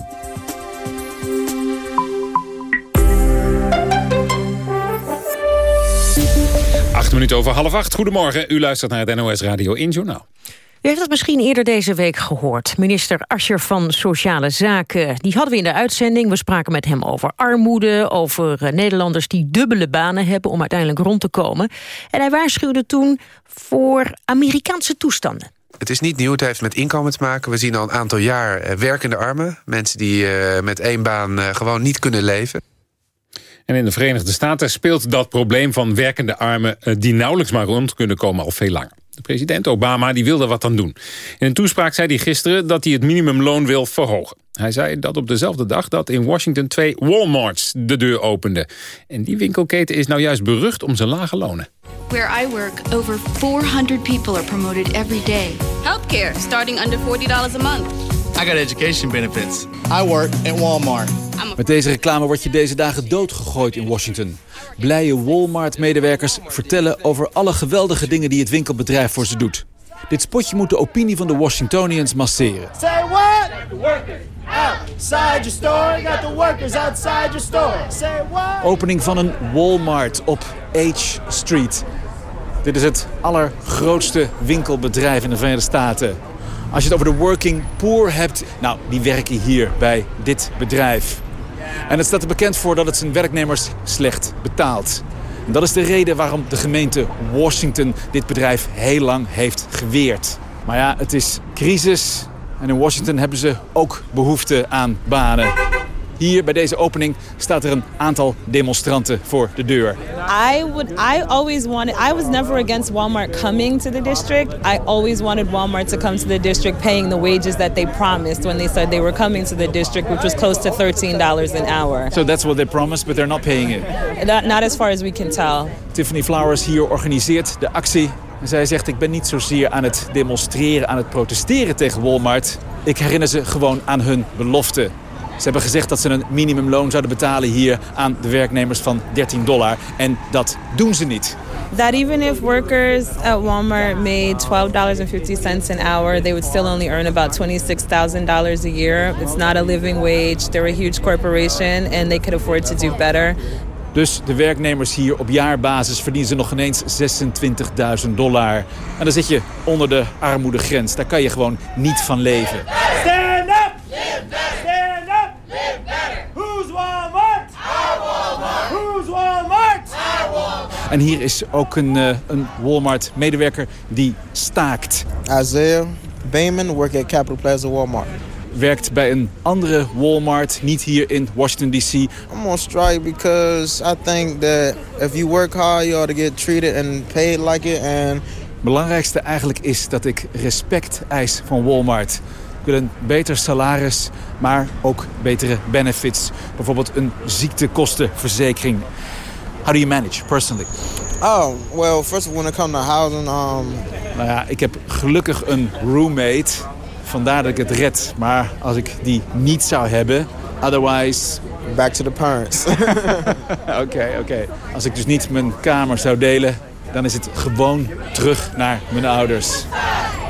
Acht minuten over half acht. Goedemorgen, u luistert naar het NOS Radio in Journaal. U heeft het misschien eerder deze week gehoord. Minister Ascher van Sociale Zaken. Die hadden we in de uitzending. We spraken met hem over armoede, over eh, Nederlanders die dubbele banen hebben om uiteindelijk rond te komen. En hij waarschuwde toen voor Amerikaanse toestanden. Het is niet nieuw, het heeft met inkomen te maken. We zien al een aantal jaar eh, werkende armen. Mensen die uh, met één baan uh, gewoon niet kunnen leven. En in de Verenigde Staten speelt dat probleem van werkende armen... die nauwelijks maar rond kunnen komen al veel langer. De president Obama die wilde wat aan doen. In een toespraak zei hij gisteren dat hij het minimumloon wil verhogen. Hij zei dat op dezelfde dag dat in Washington twee Walmarts de deur openden. En die winkelketen is nou juist berucht om zijn lage lonen. Where I work, over 400 people are promoted every day. Healthcare, starting under $40 a month. I got education benefits. I work at Walmart. Met deze reclame word je deze dagen doodgegooid in Washington. Blije Walmart-medewerkers vertellen over alle geweldige dingen die het winkelbedrijf voor ze doet. Dit spotje moet de opinie van de Washingtonians masseren. Say what? Outside your store. Got the workers outside your store. Say what? Opening van een Walmart op H Street. Dit is het allergrootste winkelbedrijf in de Verenigde Staten. Als je het over de working poor hebt, nou, die werken hier bij dit bedrijf. En het staat er bekend voor dat het zijn werknemers slecht betaalt. En dat is de reden waarom de gemeente Washington dit bedrijf heel lang heeft geweerd. Maar ja, het is crisis en in Washington hebben ze ook behoefte aan banen. Hier bij deze opening staat er een aantal demonstranten voor de deur. I would I always wanted I was never against Walmart coming to the district. I always wanted Walmart to come to the district paying the wages that they promised when they said they were coming to the district which was close to $13 an hour. So that's what they promised but they're not paying it. Not, not as far as we can tell. Tiffany Flowers hier organiseert de actie. Zij zegt ik ben niet zozeer aan het demonstreren, aan het protesteren tegen Walmart. Ik herinner ze gewoon aan hun belofte. Ze hebben gezegd dat ze een minimumloon zouden betalen hier aan de werknemers van 13 dollar. En dat doen ze niet. That even if workers at Walmart made $12.50 an hour, they would still only earn about $26,000 a year. It's not a living wage. They're a huge corporation and they could afford to do better. Dus de werknemers hier op jaarbasis verdienen ze nog geen eens 26.000 dollar. En dan zit je onder de armoedegrens. Daar kan je gewoon niet van leven up! Stand up! Who's Walmart? Walmart! Who's Walmart? En hier is ook een, uh, een Walmart-medewerker die staakt. Isaiah Bayman work at Capital Plaza Walmart. werkt bij een andere Walmart, niet hier in Washington D.C. I'm on strike because I think that if you work hard, you ought to get treated and paid like it. And belangrijkste eigenlijk is dat ik respect eis van Walmart. Ik wil een beter salaris, maar ook betere benefits. Bijvoorbeeld een ziektekostenverzekering. How do you manage personally? Oh, well, first of all, when it comes to housing... Um... Nou ja, ik heb gelukkig een roommate. Vandaar dat ik het red. Maar als ik die niet zou hebben, otherwise... Back to the parents. Oké, oké. Als ik dus niet mijn kamer zou delen, dan is het gewoon terug naar mijn ouders.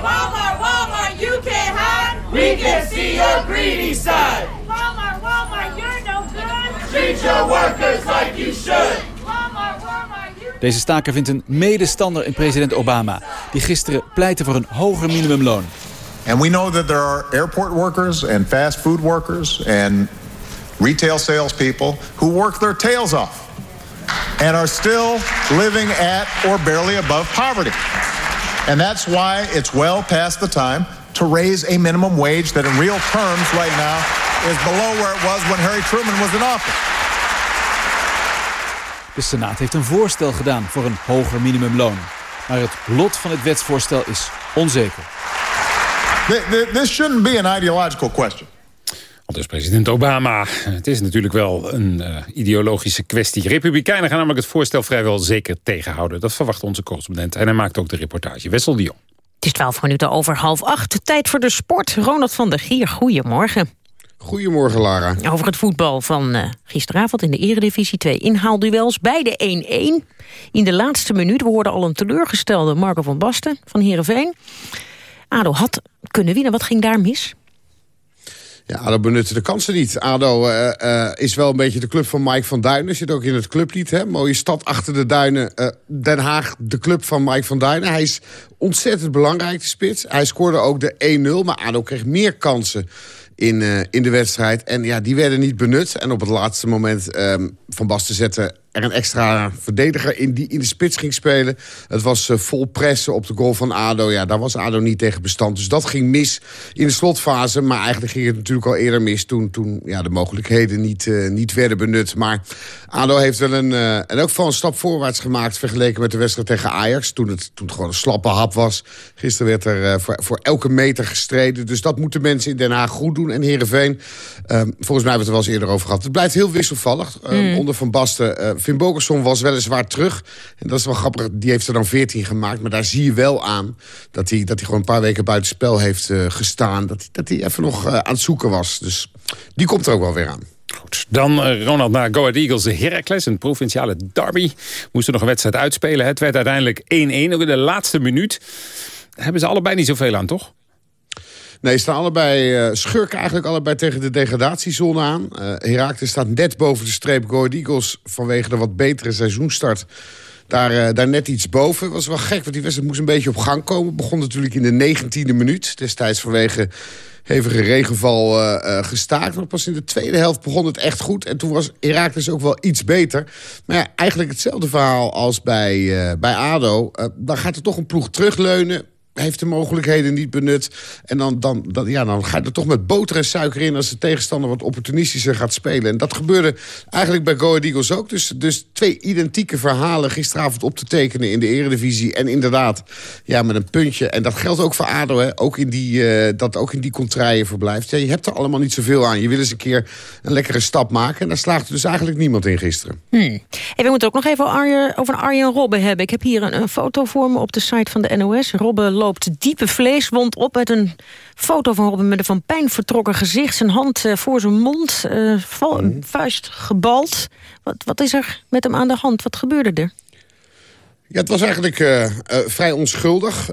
Walmart, Walmart, you can't hide. We can see your greedy side. Walmart, Walmart, you're no good. Treat your workers like you should. Deze staker vindt een medestander in president Obama... die gisteren pleitte voor een hoger minimumloon. And we know that there are airport workers and fast food workers... and retail salespeople who work their tails off... and are still living at or barely above poverty. And that's why it's well past the time to raise a minimum wage that in real terms right now is below where it was when Harry Truman was in office. De Senaat heeft een voorstel gedaan voor een hoger minimumloon. Maar het lot van het wetsvoorstel is onzeker. This shouldn't be an ideological question. Dus president Obama. Het is natuurlijk wel een uh, ideologische kwestie. Republikeinen gaan namelijk het voorstel vrijwel zeker tegenhouden. Dat verwacht onze correspondent. En hij maakt ook de reportage. Wessel Dion. Het is twaalf minuten over half acht. Tijd voor de sport. Ronald van der Gier, goedemorgen. Goedemorgen, Lara. Over het voetbal van uh, gisteravond in de Eredivisie. Twee inhaalduels, beide 1-1. In de laatste minuut, we hoorden al een teleurgestelde Marco van Basten van Heerenveen. ADO had kunnen winnen, wat ging daar mis? Ja, ADO benutte de kansen niet. ADO uh, uh, is wel een beetje de club van Mike van Duinen. Zit ook in het clublied, hè? Mooie stad achter de duinen. Uh, Den Haag, de club van Mike van Duinen. Hij is ontzettend belangrijk, de spits. Hij scoorde ook de 1-0, maar ADO kreeg meer kansen in, uh, in de wedstrijd. En ja, die werden niet benut. En op het laatste moment um, Van Basten zette er een extra verdediger in die in de spits ging spelen. Het was uh, vol pressen op de goal van ADO. Ja, daar was ADO niet tegen bestand. Dus dat ging mis in de slotfase. Maar eigenlijk ging het natuurlijk al eerder mis... toen, toen ja, de mogelijkheden niet, uh, niet werden benut. Maar ADO heeft wel een, uh, en ook van een stap voorwaarts gemaakt... vergeleken met de wedstrijd tegen Ajax. Toen het, toen het gewoon een slappe hap was. Gisteren werd er voor, voor elke meter gestreden. Dus dat moeten mensen in Den Haag goed doen. En Heerenveen, um, volgens mij hebben we het er wel eens eerder over gehad. Het blijft heel wisselvallig. Um, mm. Onder Van Basten Finn Bogerson was weliswaar terug. En dat is wel grappig, die heeft er dan 14 gemaakt. Maar daar zie je wel aan dat hij, dat hij gewoon een paar weken buitenspel heeft uh, gestaan. Dat, dat hij even nog uh, aan het zoeken was. Dus die komt er ook wel weer aan. Goed, dan uh, Ronald naar Go Ahead Eagles. De Heracles, een provinciale derby. Moesten nog een wedstrijd uitspelen. Het werd uiteindelijk 1-1. Ook in de laatste minuut. Hebben ze allebei niet zoveel aan, toch? Nee, staan allebei, uh, schurken eigenlijk allebei tegen de degradatiezone aan. Uh, Herakles staat net boven de streep. Go Eagles vanwege de wat betere seizoenstart... Daar, uh, daar net iets boven. was wel gek, want die wedstrijd moest een beetje op gang komen. Begon natuurlijk in de 19e minuut. Destijds vanwege hevige regenval uh, gestaakt. Maar pas in de tweede helft begon het echt goed. En toen was Herakles ook wel iets beter. Maar ja, eigenlijk hetzelfde verhaal als bij, bij ADO. dan gaat er toch een ploeg terugleunen heeft de mogelijkheden niet benut. En dan, dan, dan, ja, dan ga je er toch met boter en suiker in... als de tegenstander wat opportunistischer gaat spelen. En dat gebeurde eigenlijk bij Go Eagles ook. Dus, dus twee identieke verhalen gisteravond op te tekenen in de eredivisie. En inderdaad, ja, met een puntje. En dat geldt ook voor ADO, hè. Ook in die, uh, dat ook in die contraien verblijft. Ja, je hebt er allemaal niet zoveel aan. Je wil eens een keer een lekkere stap maken. En daar slaagde dus eigenlijk niemand in gisteren. Hmm. We moeten ook nog even Arjen, over Arjen Robben hebben. Ik heb hier een, een foto voor me op de site van de NOS. Robben loopt diepe vleeswond op met een foto van Robin met een van pijn vertrokken gezicht. Zijn hand uh, voor zijn mond, uh, vuist gebald. Wat, wat is er met hem aan de hand? Wat gebeurde er? Ja, het was eigenlijk uh, vrij onschuldig.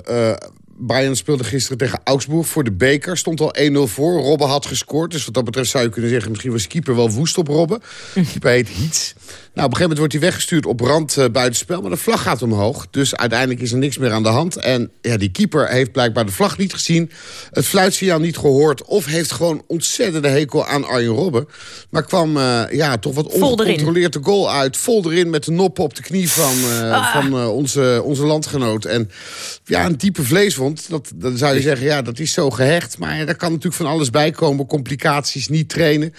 Bayern speelde gisteren tegen Augsburg voor de beker. Stond al 1-0 voor. Robben had gescoord. Dus wat dat betreft zou je kunnen zeggen... misschien was keeper wel woest op Robben. keeper heet Hiets. Nou, op een gegeven moment wordt hij weggestuurd op rand uh, buitenspel. Maar de vlag gaat omhoog. Dus uiteindelijk is er niks meer aan de hand. En ja, die keeper heeft blijkbaar de vlag niet gezien. Het fluitsignaal niet gehoord. Of heeft gewoon ontzettende hekel aan Arjen Robben. Maar kwam uh, ja, toch wat ongecontroleerd de goal uit. Vol erin met de noppen op de knie van, uh, ah. van onze, onze landgenoot. En ja, een diepe vleeswond. dat, dan zou je zeggen, ja, dat is zo gehecht. Maar ja, daar kan natuurlijk van alles bij komen. Complicaties, niet trainen.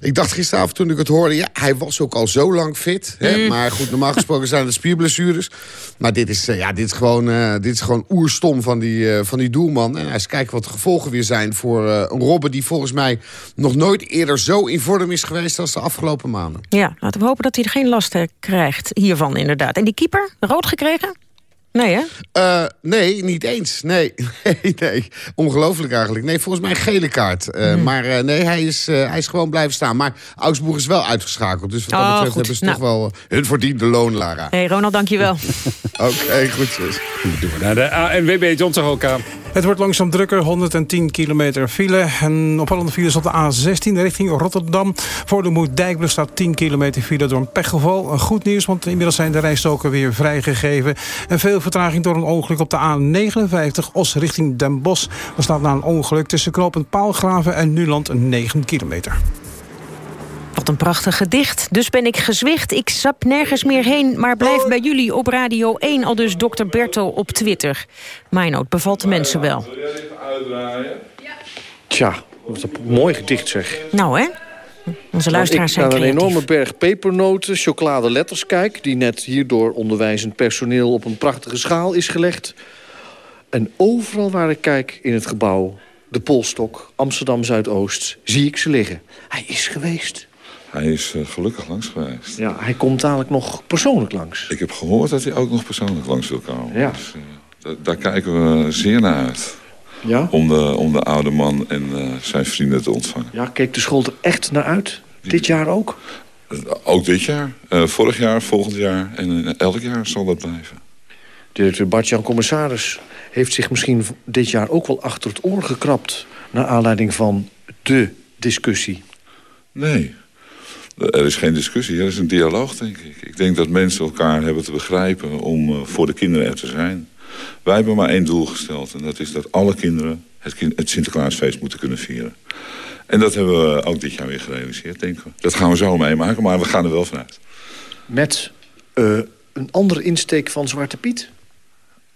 Ik dacht gisteravond toen ik het hoorde, ja, hij was ook al zo lang fit. Hè? Mm. Maar goed, normaal gesproken zijn het spierblessures. Maar dit is, eh, ja, dit is gewoon, eh, dit is gewoon oerstom van die, eh, van die doelman. En eens kijken wat de gevolgen weer zijn voor een Robben... die volgens mij nog nooit eerder zo in vorm is geweest als de afgelopen maanden. Ja, laten we hopen dat hij er geen last krijgt hiervan inderdaad. En die keeper, rood gekregen? Nee, hè? Eh, nee, niet eens. Nee, nee, nee. Ongelooflijk eigenlijk. Nee, volgens mij een gele kaart. Eh, Hmm. Maar eh, nee, hij is, eh, hij is gewoon blijven staan. Maar Augsburg is wel uitgeschakeld. Dus wat dat Oh, betreft goed. hebben ze toch Nou. wel hun verdiende loon, Lara. Hé, hey, Ronald, dankjewel. Oké, goed zo. Doen we naar de ANWB John Terhoka. Het wordt langzaam drukker, 110 kilometer file. En opvallende files op de A16 richting Rotterdam. Voor de Moerdijkbrug staat 10 kilometer file door een pechgeval. Goed nieuws, want inmiddels zijn de rijstoken weer vrijgegeven. En veel vertraging door een ongeluk op de A59 Os richting Den Bosch. Er staat na een ongeluk tussen knooppunt Paalgraven en Nuland 9 kilometer. Wat een prachtig gedicht. Dus ben ik gezwicht, ik sap nergens meer heen... maar blijf bij jullie op Radio 1, al dus dokter Berto op Twitter. Mijnoot bevalt de mensen wel. Tja, wat een mooi gedicht zeg. Nou, hè? Onze luisteraars zijn naar een creatief. enorme berg pepernoten, chocoladeletters kijk... die net hier door onderwijzend personeel op een prachtige schaal is gelegd... en overal waar ik kijk in het gebouw, de Polstok, Amsterdam Zuidoost... zie ik ze liggen. Hij is geweest. Hij is eh, gelukkig langs geweest. Ja, hij komt dadelijk nog persoonlijk langs. Ik heb gehoord dat hij ook nog persoonlijk langs wil komen. Ja. Dus, eh, da- daar kijken we zeer naar uit. Ja? Om de, om de oude man en eh, zijn vrienden te ontvangen. Ja, keek de school er echt naar uit? Dit jaar ook? Ook dit jaar, vorig jaar, volgend jaar en elk jaar zal dat blijven. Directeur Bartjan Commissaris heeft zich misschien dit jaar ook wel achter het oor gekrapt... naar aanleiding van de discussie. Nee, er is geen discussie, er is een dialoog, denk ik. Ik denk dat mensen elkaar hebben te begrijpen om eh, voor de kinderen er te zijn. Wij hebben maar één doel gesteld en dat is dat alle kinderen het, het Sinterklaasfeest moeten kunnen vieren. En dat hebben we ook dit jaar weer gerealiseerd, denken we. Dat gaan we zo meemaken, maar we gaan er wel vanuit. Met eh, een andere insteek van Zwarte Piet?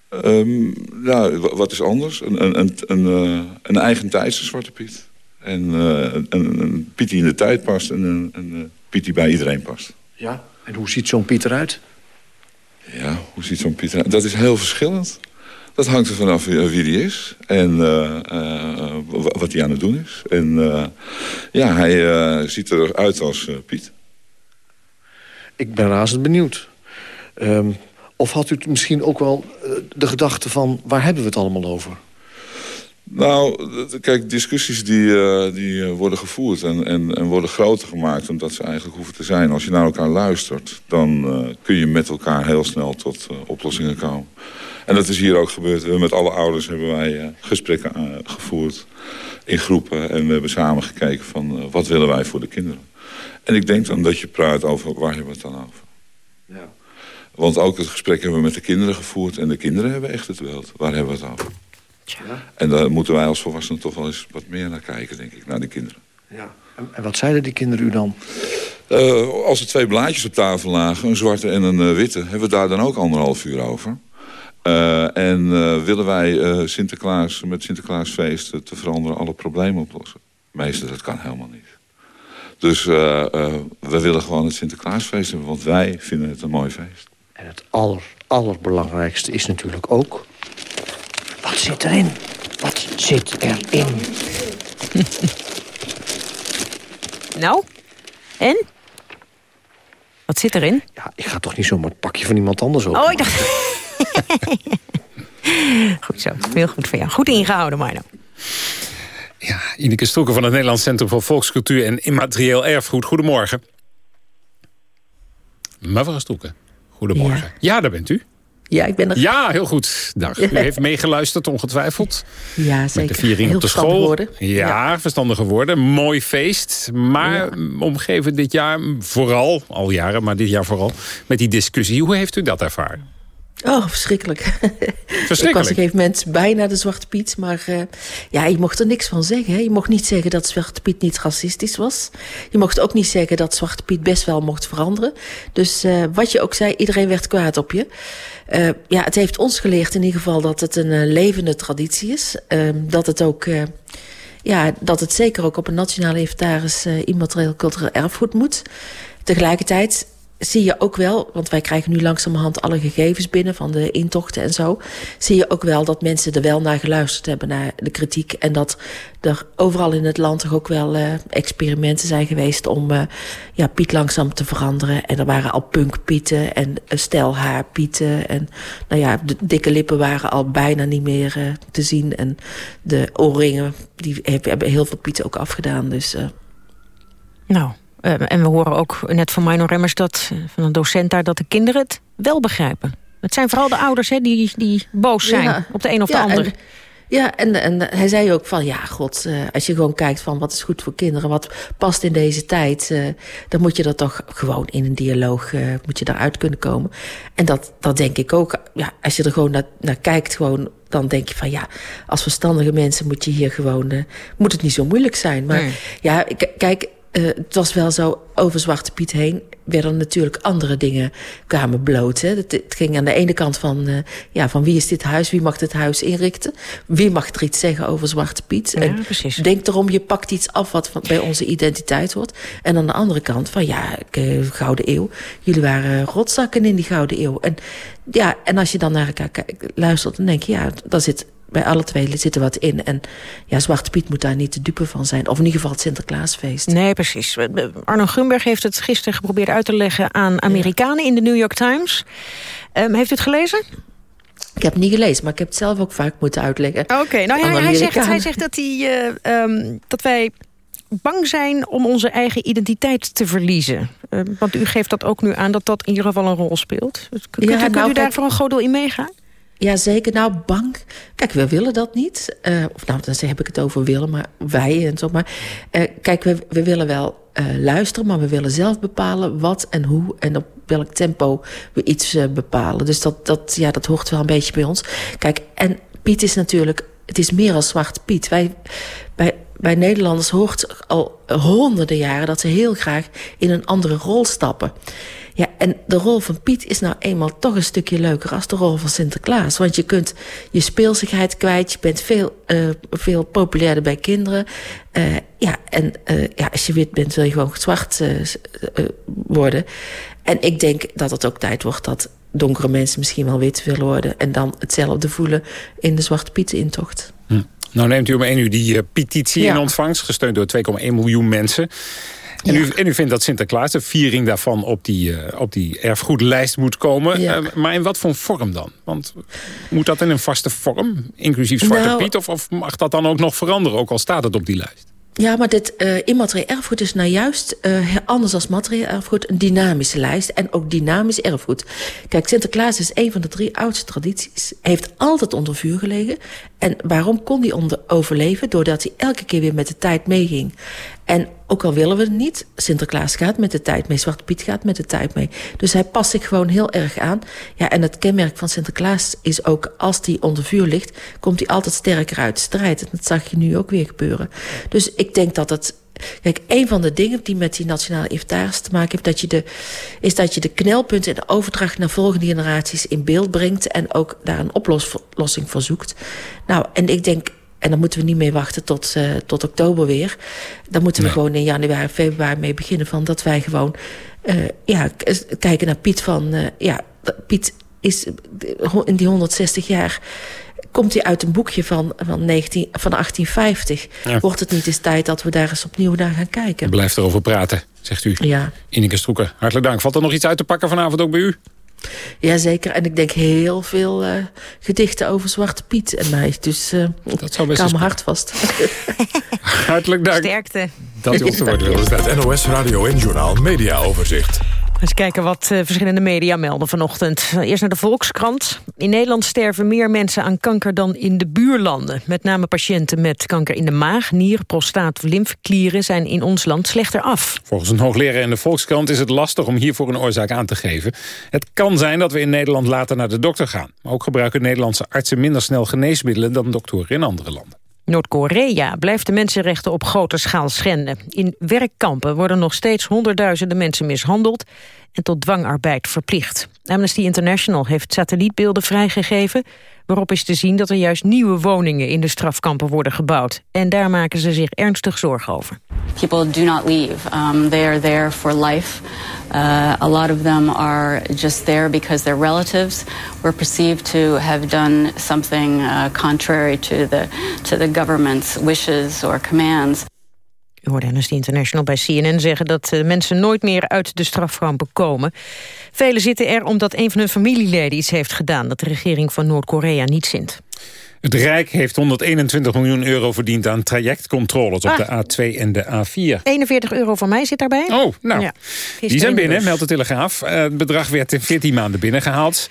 Ehm, nou, wa- wat is anders? Een, een, een, een, eh, een eigen tijdse Zwarte Piet. En eh, een, Piet die in de tijd past en een, een eh, Piet die bij iedereen past. Ja. En hoe ziet zo'n Piet eruit? Ja, hoe ziet zo'n Piet eruit? Dat is heel verschillend. Dat hangt er vanaf wie, wie die is en eh, wa- wat hij aan het doen is. En ja, hij ziet eruit als Piet. Ik ben razend benieuwd. Ehm, of had u misschien ook wel de gedachte van... waar hebben we het allemaal over? Nou, kijk, discussies die, eh, die eh, worden gevoerd en, en, en worden groter gemaakt... dan dat ze eigenlijk hoeven te zijn. Als je naar elkaar luistert, dan eh, kun je met elkaar heel snel tot oplossingen komen. En dat is hier ook gebeurd. Met alle ouders hebben wij gesprekken gevoerd in groepen. En we hebben samen gekeken van wat willen wij voor de kinderen. En ik denk dan dat je praat over waar hebben we het dan over. Ja. Want ook het gesprek hebben we met de kinderen gevoerd. En de kinderen hebben echt het beeld. Waar hebben we het over? En daar moeten wij als volwassenen toch wel eens wat meer naar kijken, denk ik, naar de kinderen. Ja. En, wat zeiden die kinderen u dan? Eh, als er twee blaadjes op tafel lagen, een zwarte en een eh, witte... hebben we daar dan ook anderhalf uur over. Eh, en willen wij Sinterklaas met Sinterklaasfeest te veranderen alle problemen oplossen? Meester, dat kan helemaal niet. Dus we willen gewoon het Sinterklaasfeest hebben, want wij vinden het een mooi feest. En het aller, allerbelangrijkste is natuurlijk ook... Wat zit erin? Wat zit erin? Nou, en? Wat zit erin? Ja, ik ga toch niet zomaar het pakje van iemand anders open. Oh, ik dacht... goed zo, heel goed van jou. Goed ingehouden, Marno. Ineke Stroeken van het Nederlands Centrum voor Volkscultuur en Immaterieel Erfgoed. Goedemorgen. Mevrouw Stroeken, goedemorgen. Ja. daar bent u. Ja, ik ben er. Ja, heel goed. Dag. U heeft meegeluisterd, ongetwijfeld. Ja, Met zeker. de viering Heel op de school. worden. Ja, verstandige woorden. Mooi feest. Maar omgeven dit jaar vooral, al jaren, maar dit jaar vooral... met die discussie. Hoe heeft u dat ervaren? Oh, verschrikkelijk. Verschrikkelijk? Ik was op een gegeven moment bijna de Zwarte Piet. Maar uh, ja, je mocht er niks van zeggen. Hè? Je mocht niet zeggen dat Zwarte Piet niet racistisch was. Je mocht ook niet zeggen dat Zwarte Piet best wel mocht veranderen. Dus uh, wat je ook zei, iedereen werd kwaad op je. Uh, ja, het heeft ons geleerd in ieder geval dat het een levende traditie is. dat het ook... ja, dat het zeker ook op een nationale inventaris immaterieel cultureel erfgoed moet. Tegelijkertijd zie je ook wel, want wij krijgen nu langzamerhand alle gegevens binnen van de intochten en zo. Zie je ook wel dat mensen er wel naar geluisterd hebben, naar de kritiek. En dat er overal in het land toch ook wel uh, experimenten zijn geweest om uh, ja, Piet langzaam te veranderen. En er waren al punkpieten en stelhaarpieten. En nou ja, de dikke lippen waren al bijna niet meer te zien. En de oorringen, die hebben heel veel pieten ook afgedaan. Dus, nou, uh, en we horen ook net van Mino Remmers, dat, van een docent daar... dat de kinderen het wel begrijpen. Het zijn vooral de ouders hè, die, die boos zijn ja. op de een of ja, de ander. En, ja, en, en hij zei ook van, ja, god, uh, als je gewoon kijkt van wat is goed voor kinderen, wat past in deze tijd, uh, dan moet je dat toch gewoon in een dialoog, moet je daaruit kunnen komen. En dat, dat denk ik ook, ja, als je er gewoon naar, naar kijkt, gewoon, dan denk je van, ja, als verstandige mensen moet je hier gewoon, moet het niet zo moeilijk zijn. Maar nee. ja, kijk, uh, het was wel zo, over Zwarte Piet heen werden natuurlijk andere dingen kwamen bloot. Hè. Het, het, ging aan de ene kant van, uh, ja, van wie is dit huis, wie mag dit huis inrichten? Wie mag er iets zeggen over Zwarte Piet? Ja, en precies. denk erom, je pakt iets af wat van, bij onze identiteit hoort. En aan de andere kant van, ja, uh, Gouden Eeuw. Jullie waren rotzakken in die Gouden Eeuw. En, ja, en als je dan naar elkaar luistert, dan denk je, ja, daar zit bij alle twee zit er wat in. En ja, Zwarte Piet moet daar niet te dupe van zijn. Of in ieder geval het Sinterklaasfeest. Nee, precies. Arno Grunberg heeft het gisteren geprobeerd uit te leggen aan Amerikanen in de New York Times. Um, heeft u het gelezen? Ik heb het niet gelezen, maar ik heb het zelf ook vaak moeten uitleggen. Oké, okay, nou ja, hij, zegt, hij zegt dat, hij, uh, um, dat wij bang zijn om onze eigen identiteit te verliezen. Uh, want u geeft dat ook nu aan dat dat in ieder geval een rol speelt. Kunt, ja, kunt nou, u daar voor een groot deel in meegaan? Ja, zeker. Nou, bang. Kijk, we willen dat niet. Uh, of nou, dan heb ik het over willen, maar wij en zo. Maar uh, kijk, we, we willen wel uh, luisteren, maar we willen zelf bepalen wat en hoe en op welk tempo we iets bepalen. Dus dat, dat, ja, dat hoort wel een beetje bij ons. Kijk, en Piet is natuurlijk, het is meer als Zwarte Piet. Wij, bij, bij Nederlanders hoort al honderden jaren dat ze heel graag in een andere rol stappen. Ja, en de rol van Piet is nou eenmaal toch een stukje leuker als de rol van Sinterklaas. Want je kunt je speelsigheid kwijt. Je bent veel, uh, veel populairder bij kinderen. Uh, ja, en uh, ja, als je wit bent wil je gewoon zwart worden. En ik denk dat het ook tijd wordt dat donkere mensen misschien wel wit willen worden. En dan hetzelfde voelen in de Zwarte Pietenintocht. Hm. Nou neemt u om 1 uur die petitie ja. in ontvangst. Gesteund door 2,1 miljoen mensen. En, ja. u, en u vindt dat Sinterklaas, de viering daarvan, op die, uh, op die erfgoedlijst moet komen. Ja. Uh, maar in wat voor vorm dan? Want moet dat in een vaste vorm, inclusief Zwarte nou, Piet? Of, of mag dat dan ook nog veranderen, ook al staat het op die lijst? Ja, maar dit uh, immaterieel erfgoed is nou juist, uh, anders als materieel erfgoed, een dynamische lijst. En ook dynamisch erfgoed. Kijk, Sinterklaas is een van de drie oudste tradities. Heeft altijd onder vuur gelegen. En waarom kon hij onder overleven? Doordat hij elke keer weer met de tijd meeging. En ook al willen we het niet, Sinterklaas gaat met de tijd mee. Zwarte Piet gaat met de tijd mee. Dus hij past zich gewoon heel erg aan. Ja, en het kenmerk van Sinterklaas is ook... als hij onder vuur ligt, komt hij altijd sterker uit strijd. En dat zag je nu ook weer gebeuren. Dus ik denk dat het... Kijk, een van de dingen die met die nationale inventaris te maken heeft... Dat je de, is dat je de knelpunten in de overdracht naar volgende generaties in beeld brengt... en ook daar een oplossing voor zoekt. Nou, en ik denk en dan moeten we niet mee wachten tot, uh, tot oktober weer. Dan moeten we nee. gewoon in januari, februari mee beginnen. Van dat wij gewoon uh, ja, kijken naar Piet van... Uh, ja, Piet is in die 160 jaar... Komt hij uit een boekje van, van, 19, van 1850? Ja. Wordt het niet eens tijd dat we daar eens opnieuw naar gaan kijken? Blijf erover praten, zegt u. Ja. Ineke Stroeken, hartelijk dank. Valt er nog iets uit te pakken vanavond ook bij u? Jazeker, en ik denk heel veel uh, gedichten over Zwarte Piet en mij. Dus uh, dat zou best kan mijn hart vast. Hartelijk dank. Sterkte. Dat u ons te woord wilde Het NOS Radio en Journaal Media Overzicht. Eens kijken wat uh, verschillende media melden vanochtend. Eerst naar de Volkskrant. In Nederland sterven meer mensen aan kanker dan in de buurlanden. Met name patiënten met kanker in de maag, nier, prostaat lymfeklieren... zijn in ons land slechter af. Volgens een hoogleraar in de Volkskrant is het lastig om hiervoor een oorzaak aan te geven. Het kan zijn dat we in Nederland later naar de dokter gaan. Maar ook gebruiken Nederlandse artsen minder snel geneesmiddelen... dan doktoren in andere landen. Noord-Korea blijft de mensenrechten op grote schaal schenden. In werkkampen worden nog steeds honderdduizenden mensen mishandeld en tot dwangarbeid verplicht. Amnesty International heeft satellietbeelden vrijgegeven... waarop is te zien dat er juist nieuwe woningen in de strafkampen worden gebouwd. En daar maken ze zich ernstig zorgen over. People do not leave. Um, they are there for life. Uh, a lot of them are just there because their relatives were perceived to have done something uh, contrary to the, to the government's wishes or commands. Hoorde Amnesty International bij CNN zeggen dat uh, mensen nooit meer uit de strafkampen komen. Velen zitten er omdat een van hun familieleden iets heeft gedaan... dat de regering van Noord-Korea niet zint. Het Rijk heeft 121 miljoen euro verdiend aan trajectcontroles op ah. de A2 en de A4. 41 euro van mij zit daarbij. Oh, nou, ja, die zijn binnen, dus. meldt de Telegraaf. Uh, het bedrag werd in 14 maanden binnengehaald.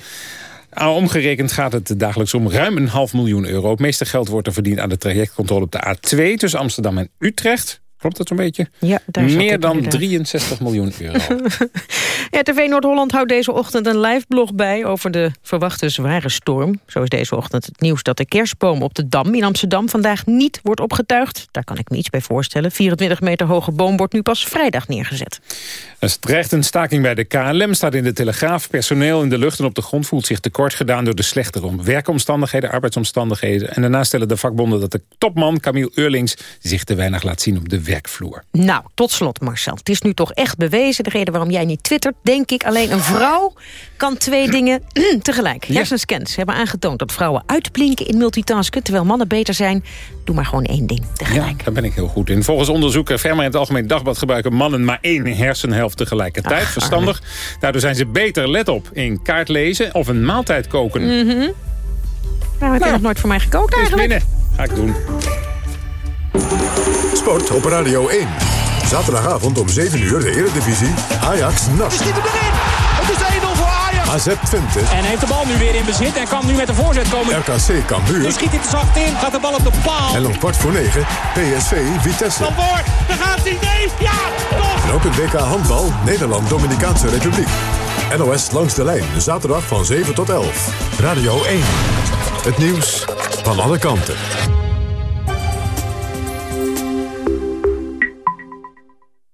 Uh, omgerekend gaat het dagelijks om ruim een half miljoen euro. Het meeste geld wordt er verdiend aan de trajectcontrole op de A2 tussen Amsterdam en Utrecht. Klopt dat een beetje? Ja, daar Meer dan 63 miljoen euro. ja, TV Noord-Holland houdt deze ochtend een live blog bij... over de verwachte zware storm. Zo is deze ochtend het nieuws dat de kerstboom op de Dam in Amsterdam... vandaag niet wordt opgetuigd. Daar kan ik me iets bij voorstellen. 24 meter hoge boom wordt nu pas vrijdag neergezet. Er dreigt een staking bij de KLM, staat in de Telegraaf. Personeel in de lucht en op de grond voelt zich tekort gedaan... door de slechtere werkomstandigheden, arbeidsomstandigheden. En daarna stellen de vakbonden dat de topman Camille Eurlings... zich te weinig laat zien op de werkvloer. Nou, tot slot Marcel. Het is nu toch echt bewezen, de reden waarom jij niet twittert... denk ik, alleen een vrouw kan twee dingen tegelijk. Ja. Hersenscans hebben aangetoond dat vrouwen uitblinken in multitasken... terwijl mannen beter zijn. Doe maar gewoon één ding tegelijk. Ja, daar ben ik heel goed in. Volgens onderzoeker Verma in het Algemeen Dagblad... gebruiken mannen maar één hersenhelft tegelijkertijd. Verstandig. Daardoor zijn ze beter, let op, in kaart lezen of een maaltijd koken. Mm -hmm. Nou, heb je nog nooit voor mij gekookt eigenlijk? binnen. Ga ik doen. Sport op Radio 1. Zaterdagavond om 7 uur de Eredivisie. Ajax NAC. Schiet hem erin! Het is 1-0 voor Ajax. AZ Twente. En heeft de bal nu weer in bezit en kan nu met de voorzet komen. RKC Cambuur. Nu schiet hij te zacht in, gaat de bal op de paal. En om kwart voor 9 PSV Vitesse. Dan voor, daar gaat hij, nee, ja, toch! En ook het WK handbal Nederland-Dominicaanse Republiek. NOS langs de lijn, zaterdag van 7 tot 11. Radio 1. Het nieuws van alle kanten.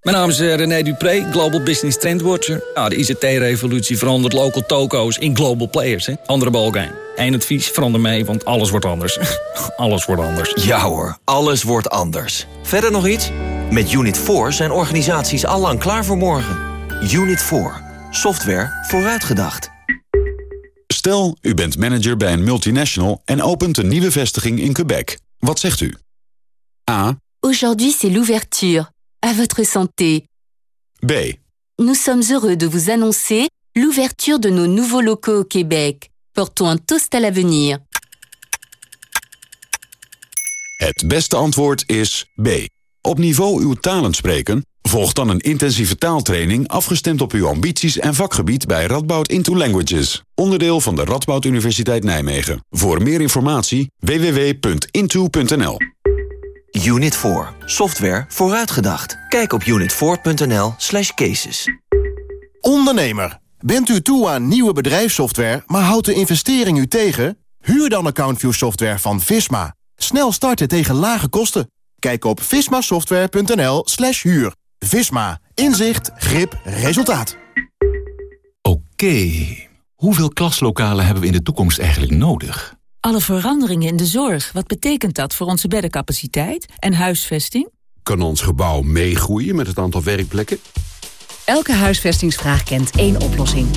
Mijn naam is eh, René Dupré, Global Business Trend Watcher. Nou, de ICT-revolutie verandert local toko's in global players. Hè? Andere balkijn. Eén advies, verander mee, want alles wordt anders. alles wordt anders. Ja hoor, alles wordt anders. Verder nog iets? Met Unit 4 zijn organisaties allang klaar voor morgen. Unit 4. Software vooruitgedacht. Stel, u bent manager bij een multinational en opent een nieuwe vestiging in Quebec. Wat zegt u? A. Aujourd'hui c'est l'ouverture. À votre santé. B. Nous sommes heureux de vous annoncer l'ouverture de nos nouveaux locaux au Québec. Portons un toast à l'avenir. Het beste antwoord is B. Op niveau uw talen spreken? Volg dan een intensieve taaltraining afgestemd op uw ambities en vakgebied bij Radboud Into Languages. Onderdeel van de Radboud Universiteit Nijmegen. Voor meer informatie www.into.nl Unit 4. Software vooruitgedacht. Kijk op unit4.nl slash cases. Ondernemer, bent u toe aan nieuwe bedrijfssoftware, maar houdt de investering u tegen? Huur dan AccountView software van Visma. Snel starten tegen lage kosten. Kijk op vismasoftware.nl slash huur. Visma. Inzicht, grip, resultaat. Oké. Hoeveel klaslokalen hebben we in de toekomst eigenlijk nodig? Alle veranderingen in de zorg, wat betekent dat voor onze beddencapaciteit en huisvesting? Kan ons gebouw meegroeien met het aantal werkplekken? Elke huisvestingsvraag kent één oplossing.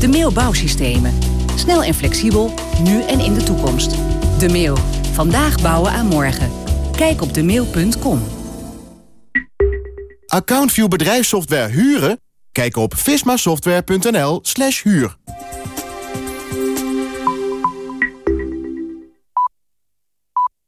De Mail Bouwsystemen. Snel en flexibel, nu en in de toekomst. De Mail. Vandaag bouwen aan morgen. Kijk op mail.com. Accountview bedrijfssoftware huren? Kijk op vismasoftware.nl slash huur.